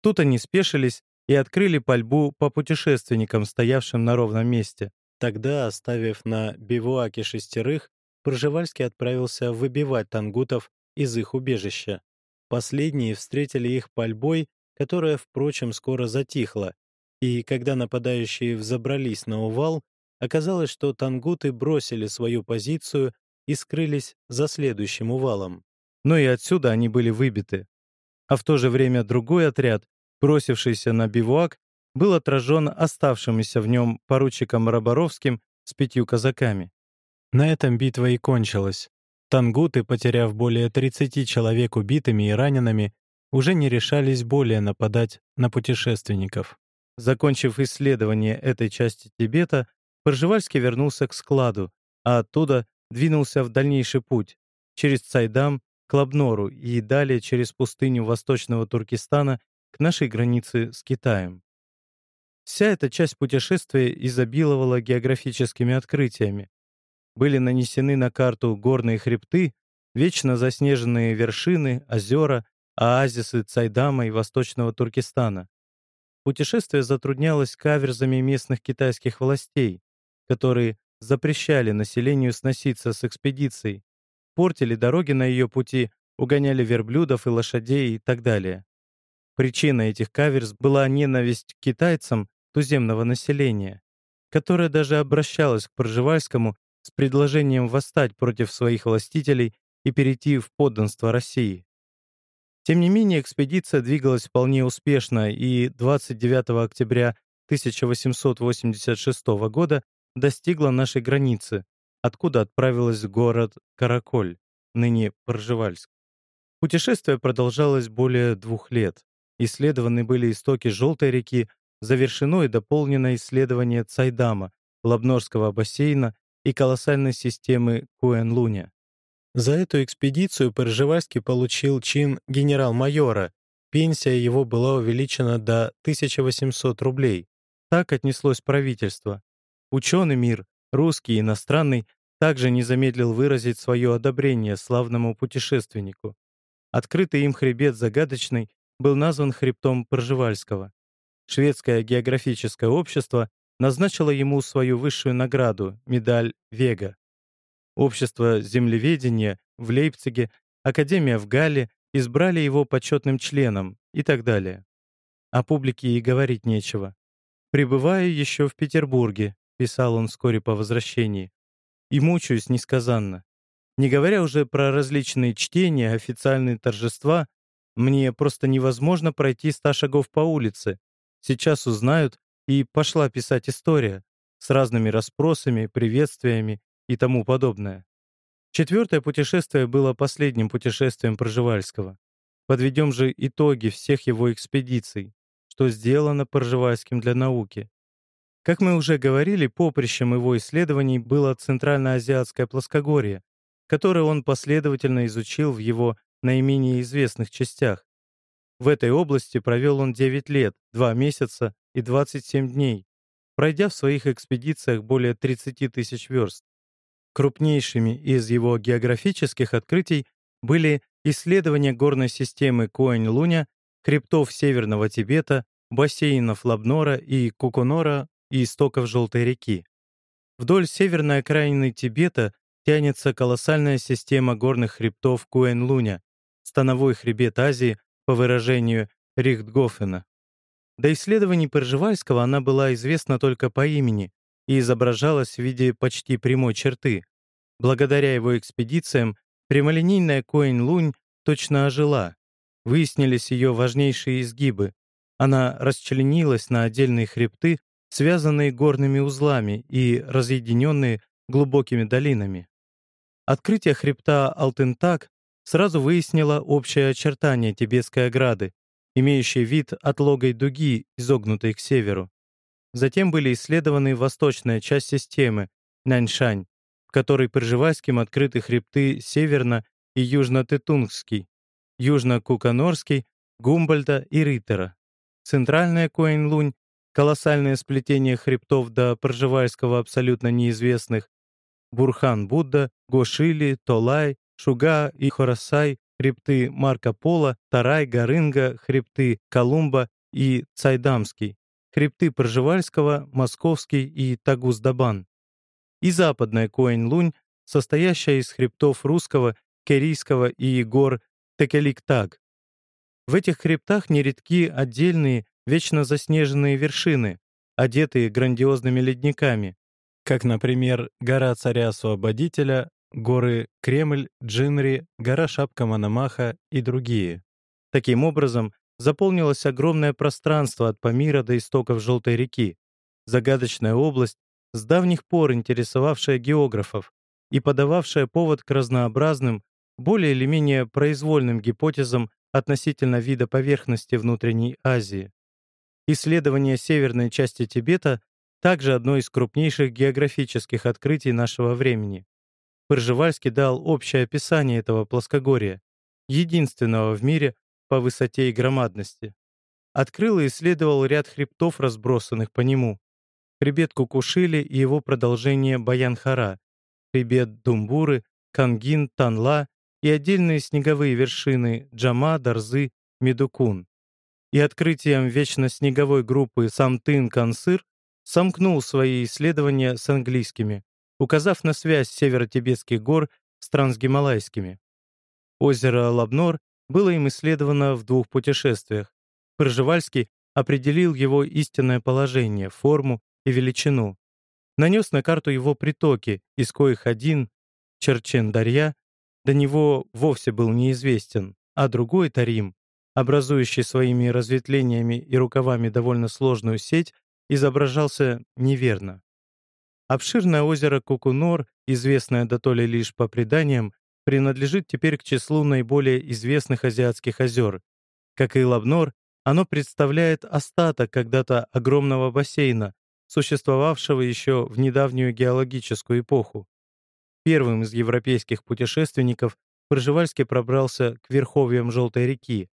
Тут они спешились и открыли пальбу по путешественникам, стоявшим на ровном месте. Тогда, оставив на бивуаке шестерых, Пржевальский отправился выбивать тангутов из их убежища. Последние встретили их пальбой, которая, впрочем, скоро затихла, И когда нападающие взобрались на увал, оказалось, что тангуты бросили свою позицию и скрылись за следующим увалом. Но и отсюда они были выбиты. А в то же время другой отряд, бросившийся на бивуак, был отражен оставшимися в нем поручиком Роборовским с пятью казаками. На этом битва и кончилась. Тангуты, потеряв более 30 человек убитыми и ранеными, уже не решались более нападать на путешественников. Закончив исследование этой части Тибета, Пржевальский вернулся к складу, а оттуда двинулся в дальнейший путь через Цайдам к Лабнору и далее через пустыню восточного Туркестана к нашей границе с Китаем. Вся эта часть путешествия изобиловала географическими открытиями. Были нанесены на карту горные хребты, вечно заснеженные вершины, озера, оазисы Цайдама и восточного Туркестана. Путешествие затруднялось каверзами местных китайских властей, которые запрещали населению сноситься с экспедицией, портили дороги на ее пути, угоняли верблюдов и лошадей и так далее. Причина этих каверз была ненависть к китайцам туземного населения, которое даже обращалось к Пржевальскому с предложением восстать против своих властителей и перейти в подданство России. Тем не менее, экспедиция двигалась вполне успешно, и 29 октября 1886 года достигла нашей границы, откуда отправилась в город Караколь, ныне Пржевальск. Путешествие продолжалось более двух лет. Исследованы были истоки Желтой реки, завершено и дополнено исследование Цайдама, Лабнорского бассейна и колоссальной системы Куэн-Луня. За эту экспедицию Пржевальский получил чин генерал-майора, пенсия его была увеличена до 1800 рублей. Так отнеслось правительство. Ученый мир, русский и иностранный, также не замедлил выразить свое одобрение славному путешественнику. Открытый им хребет загадочный был назван хребтом Пржевальского. Шведское географическое общество назначило ему свою высшую награду — медаль Вега. Общество землеведения в Лейпциге, Академия в Галле избрали его почетным членом и так далее. О публике и говорить нечего. «Пребываю еще в Петербурге», — писал он вскоре по возвращении, «и мучаюсь несказанно. Не говоря уже про различные чтения, официальные торжества, мне просто невозможно пройти ста шагов по улице, Сейчас узнают, и пошла писать история с разными расспросами, приветствиями и тому подобное. Четвертое путешествие было последним путешествием Пржевальского. Подведем же итоги всех его экспедиций, что сделано Пржевальским для науки. Как мы уже говорили, поприщем его исследований было Центральноазиатское плоскогорье, которое он последовательно изучил в его наименее известных частях, в этой области провел он 9 лет, 2 месяца и 27 дней, пройдя в своих экспедициях более 30 тысяч верст. Крупнейшими из его географических открытий были исследования горной системы Куань-Луня, хребтов Северного Тибета, бассейнов Лабнора и Кукунора и истоков Желтой реки. Вдоль северной окраины Тибета тянется колоссальная система горных хребтов Куэн-Луня, становой хребет Азии, по выражению Рихтгофена. До исследований Пржевальского она была известна только по имени и изображалась в виде почти прямой черты. Благодаря его экспедициям прямолинейная Коин-Лунь точно ожила. Выяснились ее важнейшие изгибы. Она расчленилась на отдельные хребты, связанные горными узлами и разъединенные глубокими долинами. Открытие хребта Алтентак сразу выяснила общее очертание тибетской ограды, имеющей вид отлогой дуги, изогнутой к северу. Затем были исследованы восточная часть системы, Наньшань, в которой Пржевальским открыты хребты Северно- и Южно-Тетунгский, Южно-Куканорский, Гумбольда и Риттера. Центральная Коин-Лунь, колоссальное сплетение хребтов до Пржевальского абсолютно неизвестных, Бурхан-Будда, Гошили, Толай, Шуга и Хорасай, хребты Марко Поло, Тарай, Горынга, хребты Колумба и Цайдамский, хребты Пржевальского, Московский и Тагуздабан. И западная Коэнь-Лунь, состоящая из хребтов русского, керийского и гор Текеликтаг. В этих хребтах нередки отдельные вечно заснеженные вершины, одетые грандиозными ледниками, как, например, гора Царя-Освободителя, горы Кремль, Джинри, гора Шапка Мономаха и другие. Таким образом, заполнилось огромное пространство от Памира до истоков Желтой реки, загадочная область, с давних пор интересовавшая географов и подававшая повод к разнообразным, более или менее произвольным гипотезам относительно вида поверхности внутренней Азии. Исследование северной части Тибета также одно из крупнейших географических открытий нашего времени. Пржевальский дал общее описание этого плоскогорья, единственного в мире по высоте и громадности. Открыл и исследовал ряд хребтов, разбросанных по нему. Хребет Кукушили и его продолжение Баянхара, хребет Думбуры, Кангин, Танла и отдельные снеговые вершины Джама, Дарзы, Медукун. И открытием вечно снеговой группы Самтын-Кансыр сомкнул свои исследования с английскими, указав на связь северо-тибетских гор с трансгималайскими. Озеро Лабнор было им исследовано в двух путешествиях. Пржевальский определил его истинное положение, форму и величину. Нанес на карту его притоки, из коих один, Черчен-Дарья, до него вовсе был неизвестен, а другой, Тарим, образующий своими разветвлениями и рукавами довольно сложную сеть, изображался неверно. Обширное озеро Кукунор, известное дотоле лишь по преданиям, принадлежит теперь к числу наиболее известных азиатских озер. Как и Лабнор, оно представляет остаток когда-то огромного бассейна, существовавшего еще в недавнюю геологическую эпоху. Первым из европейских путешественников Пржевальский пробрался к верховьям Желтой реки,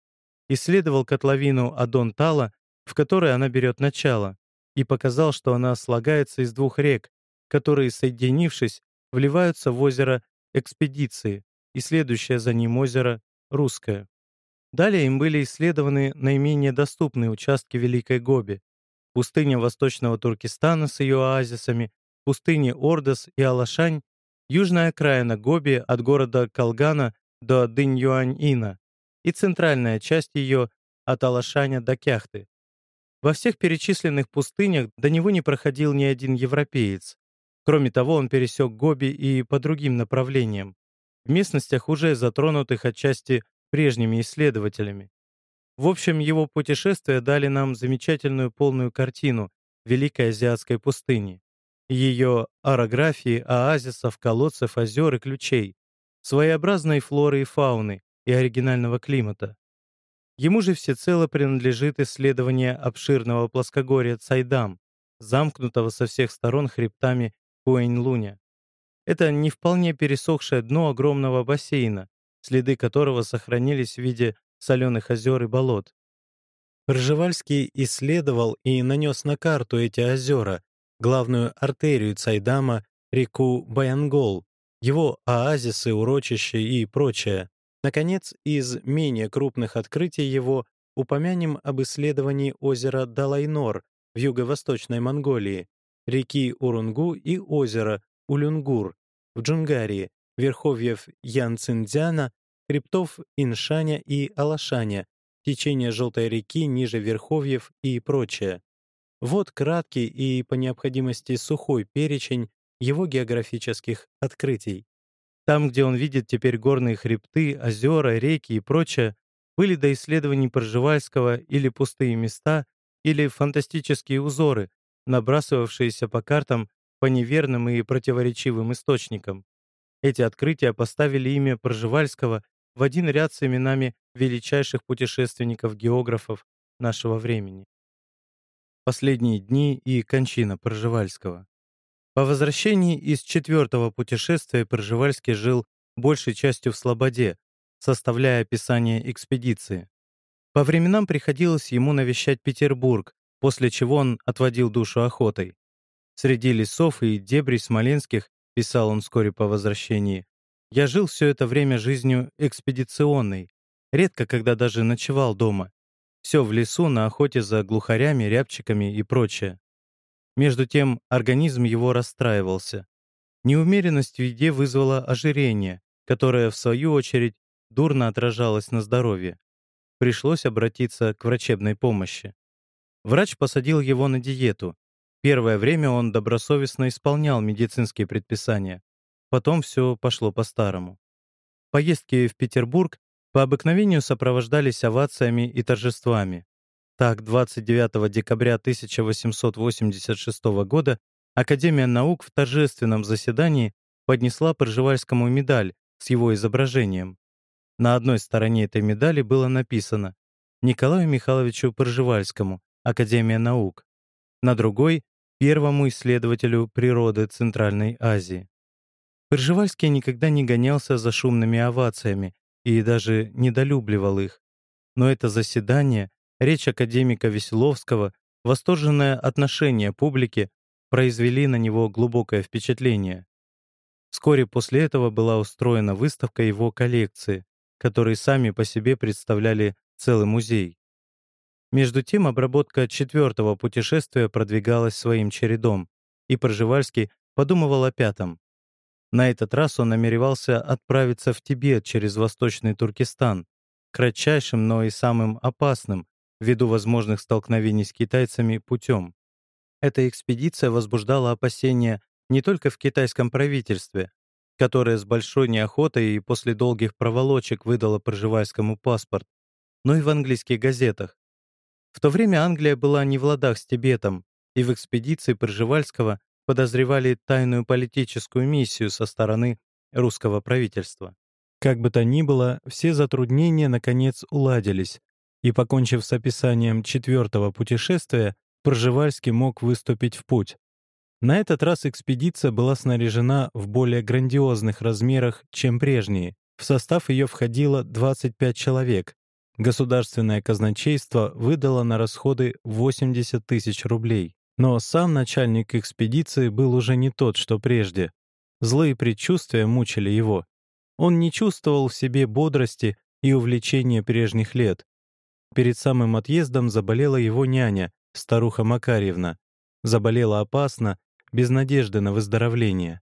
исследовал котловину Адон-Тала, в которой она берет начало, и показал, что она слагается из двух рек, которые, соединившись, вливаются в озеро экспедиции и следующее за ним озеро Русское. Далее им были исследованы наименее доступные участки Великой Гоби, пустыня Восточного Туркестана с ее оазисами, пустыни Ордос и Алашань, южная окраина Гоби от города Калгана до Дынь-Юань-Ина и центральная часть ее от Алашаня до Кяхты. Во всех перечисленных пустынях до него не проходил ни один европеец, Кроме того, он пересек Гоби и по другим направлениям, в местностях, уже затронутых отчасти прежними исследователями. В общем, его путешествия дали нам замечательную полную картину Великой Азиатской пустыни, ее орографии, оазисов, колодцев, озер и ключей, своеобразной флоры и фауны и оригинального климата. Ему же всецело принадлежит исследование обширного плоскогорья Цайдам, замкнутого со всех сторон хребтами Куэнь-Луня. Это не вполне пересохшее дно огромного бассейна, следы которого сохранились в виде соленых озер и болот. Пржевальский исследовал и нанес на карту эти озера, главную артерию Цайдама, реку Баянгол, его оазисы, урочища и прочее. Наконец, из менее крупных открытий его упомянем об исследовании озера Далайнор в юго-восточной Монголии, реки Урунгу и озера Улюнгур в Джунгарии, верховьев Янцинцзяна, хребтов Иншаня и Алашаня, течение Желтой реки ниже верховьев и прочее. Вот краткий и по необходимости сухой перечень его географических открытий. Там, где он видит теперь горные хребты, озера, реки и прочее, были до исследований Пржевальского или пустые места, или фантастические узоры, набрасывавшиеся по картам по неверным и противоречивым источникам. Эти открытия поставили имя Пржевальского в один ряд с именами величайших путешественников-географов нашего времени. Последние дни и кончина Пржевальского. По возвращении из четвертого путешествия Пржевальский жил большей частью в Слободе, составляя описание экспедиции. По временам приходилось ему навещать Петербург, после чего он отводил душу охотой. Среди лесов и дебрей смоленских, писал он вскоре по возвращении, я жил все это время жизнью экспедиционной, редко когда даже ночевал дома. Все в лесу на охоте за глухарями, рябчиками и прочее. Между тем организм его расстраивался. Неумеренность в еде вызвала ожирение, которое, в свою очередь, дурно отражалось на здоровье. Пришлось обратиться к врачебной помощи. Врач посадил его на диету. Первое время он добросовестно исполнял медицинские предписания. Потом все пошло по-старому. Поездки в Петербург по обыкновению сопровождались овациями и торжествами. Так, 29 декабря 1886 года Академия наук в торжественном заседании поднесла Пржевальскому медаль с его изображением. На одной стороне этой медали было написано «Николаю Михайловичу Пржевальскому, Академия наук», на другой — первому исследователю природы Центральной Азии. Пржевальский никогда не гонялся за шумными овациями и даже недолюбливал их. Но это заседание, речь академика Веселовского, восторженное отношение публики произвели на него глубокое впечатление. Вскоре после этого была устроена выставка его коллекции, которые сами по себе представляли целый музей. Между тем обработка четвертого путешествия продвигалась своим чередом, и Пржевальский подумывал о пятом. На этот раз он намеревался отправиться в Тибет через Восточный Туркестан, кратчайшим, но и самым опасным, ввиду возможных столкновений с китайцами, путем. Эта экспедиция возбуждала опасения не только в китайском правительстве, которое с большой неохотой и после долгих проволочек выдало Пржевальскому паспорт, но и в английских газетах. В то время Англия была не в ладах с Тибетом, и в экспедиции Пржевальского подозревали тайную политическую миссию со стороны русского правительства. Как бы то ни было, все затруднения наконец уладились, и, покончив с описанием четвертого путешествия, Пржевальский мог выступить в путь. На этот раз экспедиция была снаряжена в более грандиозных размерах, чем прежние. В состав ее входило 25 человек. Государственное казначейство выдало на расходы 80 тысяч рублей. Но сам начальник экспедиции был уже не тот, что прежде. Злые предчувствия мучили его. Он не чувствовал в себе бодрости и увлечения прежних лет. Перед самым отъездом заболела его няня, старуха Макарьевна. Заболела опасно, без надежды на выздоровление.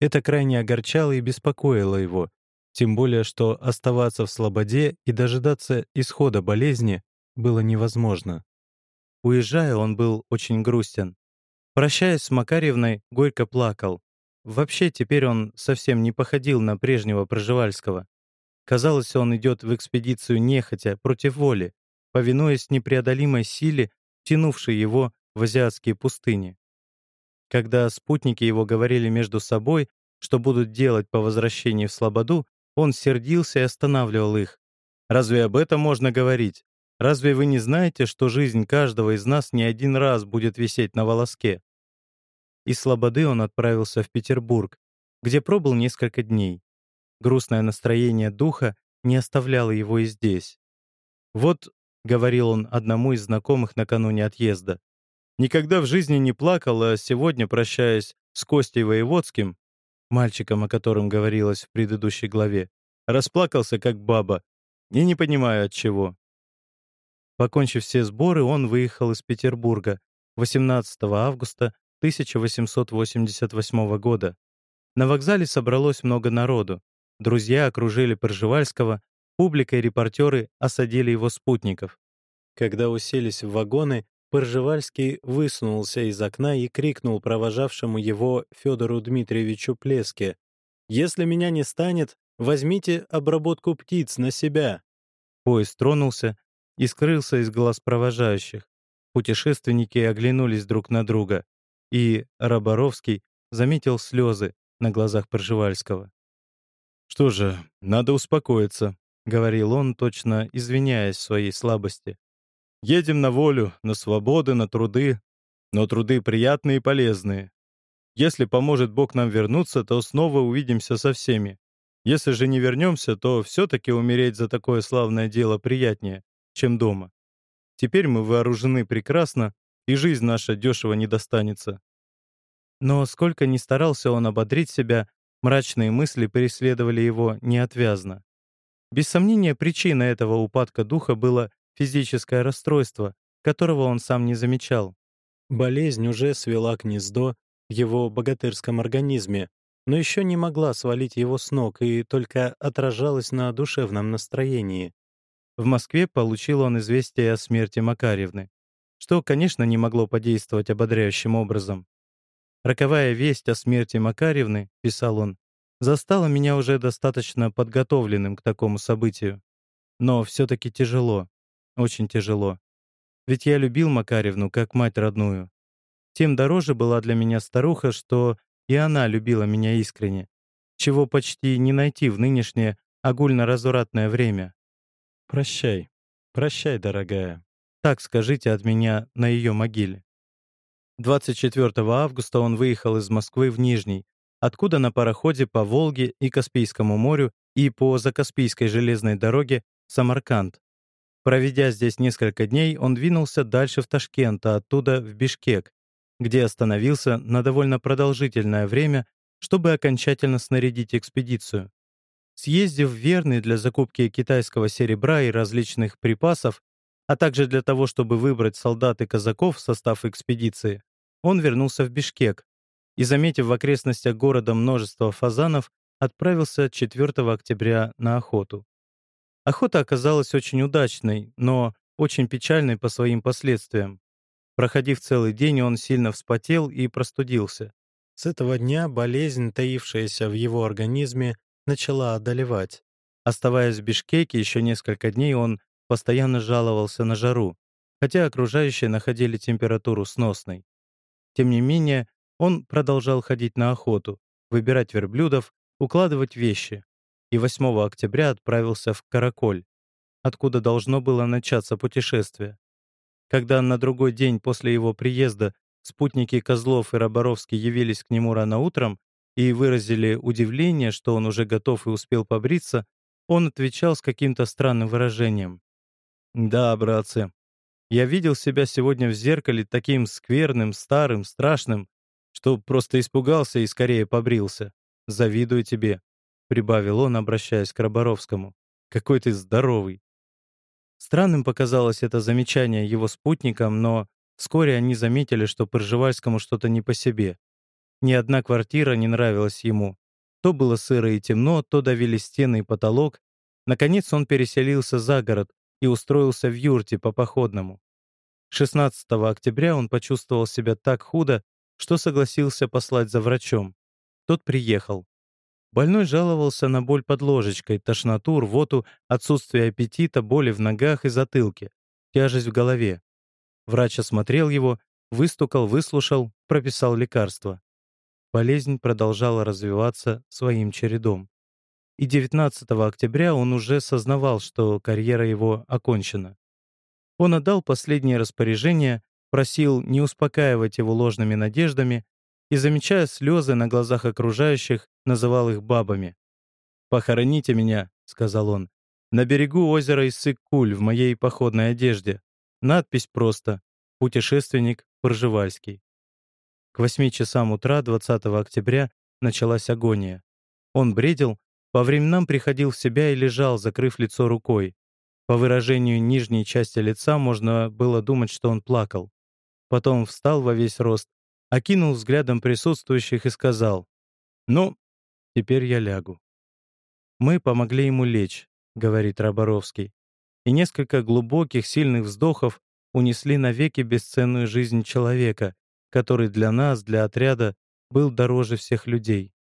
Это крайне огорчало и беспокоило его, тем более что оставаться в слободе и дожидаться исхода болезни было невозможно. Уезжая, он был очень грустен. Прощаясь с Макарьевной, горько плакал. Вообще, теперь он совсем не походил на прежнего Проживальского. Казалось, он идет в экспедицию нехотя, против воли, повинуясь непреодолимой силе, тянувшей его в азиатские пустыни. Когда спутники его говорили между собой, что будут делать по возвращении в Слободу, он сердился и останавливал их. «Разве об этом можно говорить? Разве вы не знаете, что жизнь каждого из нас не один раз будет висеть на волоске? Из Слободы он отправился в Петербург, где пробыл несколько дней. Грустное настроение духа не оставляло его и здесь. «Вот», — говорил он одному из знакомых накануне отъезда, «никогда в жизни не плакал, а сегодня, прощаясь с Костей Воеводским, мальчиком, о котором говорилось в предыдущей главе, расплакался как баба, и не понимаю от чего. Покончив все сборы, он выехал из Петербурга 18 августа 1888 года. На вокзале собралось много народу. Друзья окружили Пржевальского, публика и репортеры осадили его спутников. Когда уселись в вагоны, Пржевальский высунулся из окна и крикнул провожавшему его Федору Дмитриевичу Плеске «Если меня не станет, возьмите обработку птиц на себя». Поезд тронулся, и скрылся из глаз провожающих. Путешественники оглянулись друг на друга, и Роборовский заметил слезы на глазах Пржевальского. «Что же, надо успокоиться», — говорил он, точно извиняясь своей слабости. «Едем на волю, на свободы, на труды, но труды приятные и полезные. Если поможет Бог нам вернуться, то снова увидимся со всеми. Если же не вернемся, то все-таки умереть за такое славное дело приятнее, чем дома. Теперь мы вооружены прекрасно, и жизнь наша дешево не достанется. Но сколько ни старался он ободрить себя, мрачные мысли преследовали его неотвязно. Без сомнения, причиной этого упадка духа было физическое расстройство, которого он сам не замечал. Болезнь уже свела гнездо в его богатырском организме, но еще не могла свалить его с ног и только отражалась на душевном настроении. В Москве получил он известие о смерти Макаревны. что, конечно, не могло подействовать ободряющим образом. «Роковая весть о смерти Макаревны», — писал он, застала меня уже достаточно подготовленным к такому событию. Но все-таки тяжело, очень тяжело. Ведь я любил Макаревну как мать родную. Тем дороже была для меня старуха, что и она любила меня искренне, чего почти не найти в нынешнее огульно-развратное время. Прощай, прощай, дорогая. Так скажите от меня на ее могиле. 24 августа он выехал из Москвы в Нижний, откуда на пароходе по Волге и Каспийскому морю и по Закаспийской железной дороге Самарканд. Проведя здесь несколько дней, он двинулся дальше в Ташкент, а оттуда в Бишкек, где остановился на довольно продолжительное время, чтобы окончательно снарядить экспедицию. Съездив в Верный для закупки китайского серебра и различных припасов, а также для того, чтобы выбрать солдат и казаков в состав экспедиции, он вернулся в Бишкек и, заметив в окрестностях города множество фазанов, отправился 4 октября на охоту. Охота оказалась очень удачной, но очень печальной по своим последствиям. Проходив целый день, он сильно вспотел и простудился. С этого дня болезнь, таившаяся в его организме, начала одолевать. Оставаясь в Бишкеке еще несколько дней, он постоянно жаловался на жару, хотя окружающие находили температуру сносной. Тем не менее, он продолжал ходить на охоту, выбирать верблюдов, укладывать вещи, и 8 октября отправился в Караколь, откуда должно было начаться путешествие. Когда на другой день после его приезда спутники Козлов и Роборовский явились к нему рано утром и выразили удивление, что он уже готов и успел побриться, он отвечал с каким-то странным выражением. «Да, братцы, я видел себя сегодня в зеркале таким скверным, старым, страшным, что просто испугался и скорее побрился. Завидую тебе», — прибавил он, обращаясь к Роборовскому. «Какой ты здоровый!» Странным показалось это замечание его спутникам, но вскоре они заметили, что Пржевальскому что-то не по себе. Ни одна квартира не нравилась ему. То было сыро и темно, то давили стены и потолок. Наконец он переселился за город и устроился в юрте по походному. 16 октября он почувствовал себя так худо, что согласился послать за врачом. Тот приехал. Больной жаловался на боль под ложечкой, тошноту, рвоту, отсутствие аппетита, боли в ногах и затылке, тяжесть в голове. Врач осмотрел его, выстукал, выслушал, прописал лекарства. Болезнь продолжала развиваться своим чередом. И 19 октября он уже сознавал, что карьера его окончена. Он отдал последнее распоряжение, просил не успокаивать его ложными надеждами и, замечая слезы на глазах окружающих, называл их бабами. «Похороните меня», — сказал он, — «на берегу озера Иссык-Куль в моей походной одежде. Надпись просто «Путешественник Пржевальский». К восьми часам утра 20 октября началась агония. Он бредил, по временам приходил в себя и лежал, закрыв лицо рукой. По выражению нижней части лица можно было думать, что он плакал. Потом встал во весь рост, окинул взглядом присутствующих и сказал, «Ну, теперь я лягу». «Мы помогли ему лечь», — говорит Роборовский, и несколько глубоких, сильных вздохов унесли навеки бесценную жизнь человека, который для нас, для отряда, был дороже всех людей.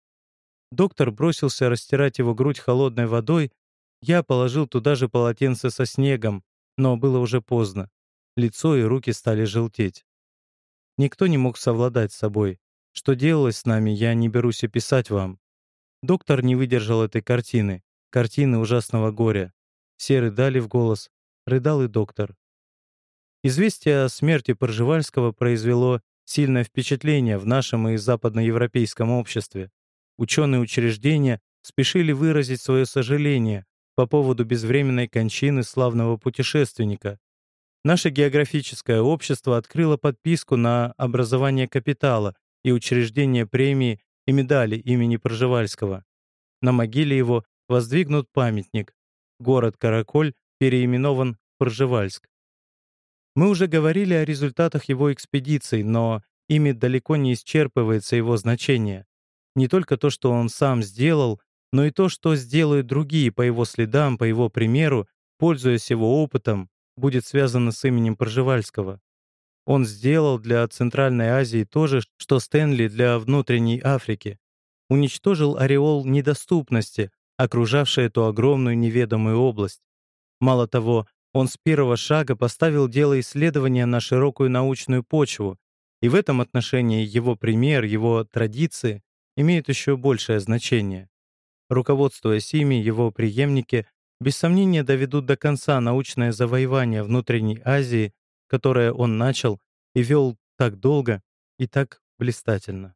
Доктор бросился растирать его грудь холодной водой, я положил туда же полотенце со снегом, но было уже поздно. Лицо и руки стали желтеть. Никто не мог совладать с собой. Что делалось с нами, я не берусь описать вам. Доктор не выдержал этой картины, картины ужасного горя. Все рыдали в голос, рыдал и доктор. Известие о смерти Пржевальского произвело сильное впечатление в нашем и западноевропейском обществе. Ученые учреждения спешили выразить свое сожаление по поводу безвременной кончины славного путешественника. Наше географическое общество открыло подписку на образование капитала и учреждение премии и медали имени Пржевальского. На могиле его воздвигнут памятник. Город Караколь переименован Пржевальск. Мы уже говорили о результатах его экспедиций, но ими далеко не исчерпывается его значение. Не только то, что он сам сделал, но и то, что сделают другие по его следам, по его примеру, пользуясь его опытом, будет связано с именем Пржевальского. Он сделал для Центральной Азии то же, что Стэнли для внутренней Африки. Уничтожил ореол недоступности, окружавший эту огромную неведомую область. Мало того, он с первого шага поставил дело исследования на широкую научную почву, и в этом отношении его пример, его традиции имеют еще большее значение. Руководствуясь ими, его преемники без сомнения доведут до конца научное завоевание внутренней Азии, которое он начал и вел так долго и так блистательно.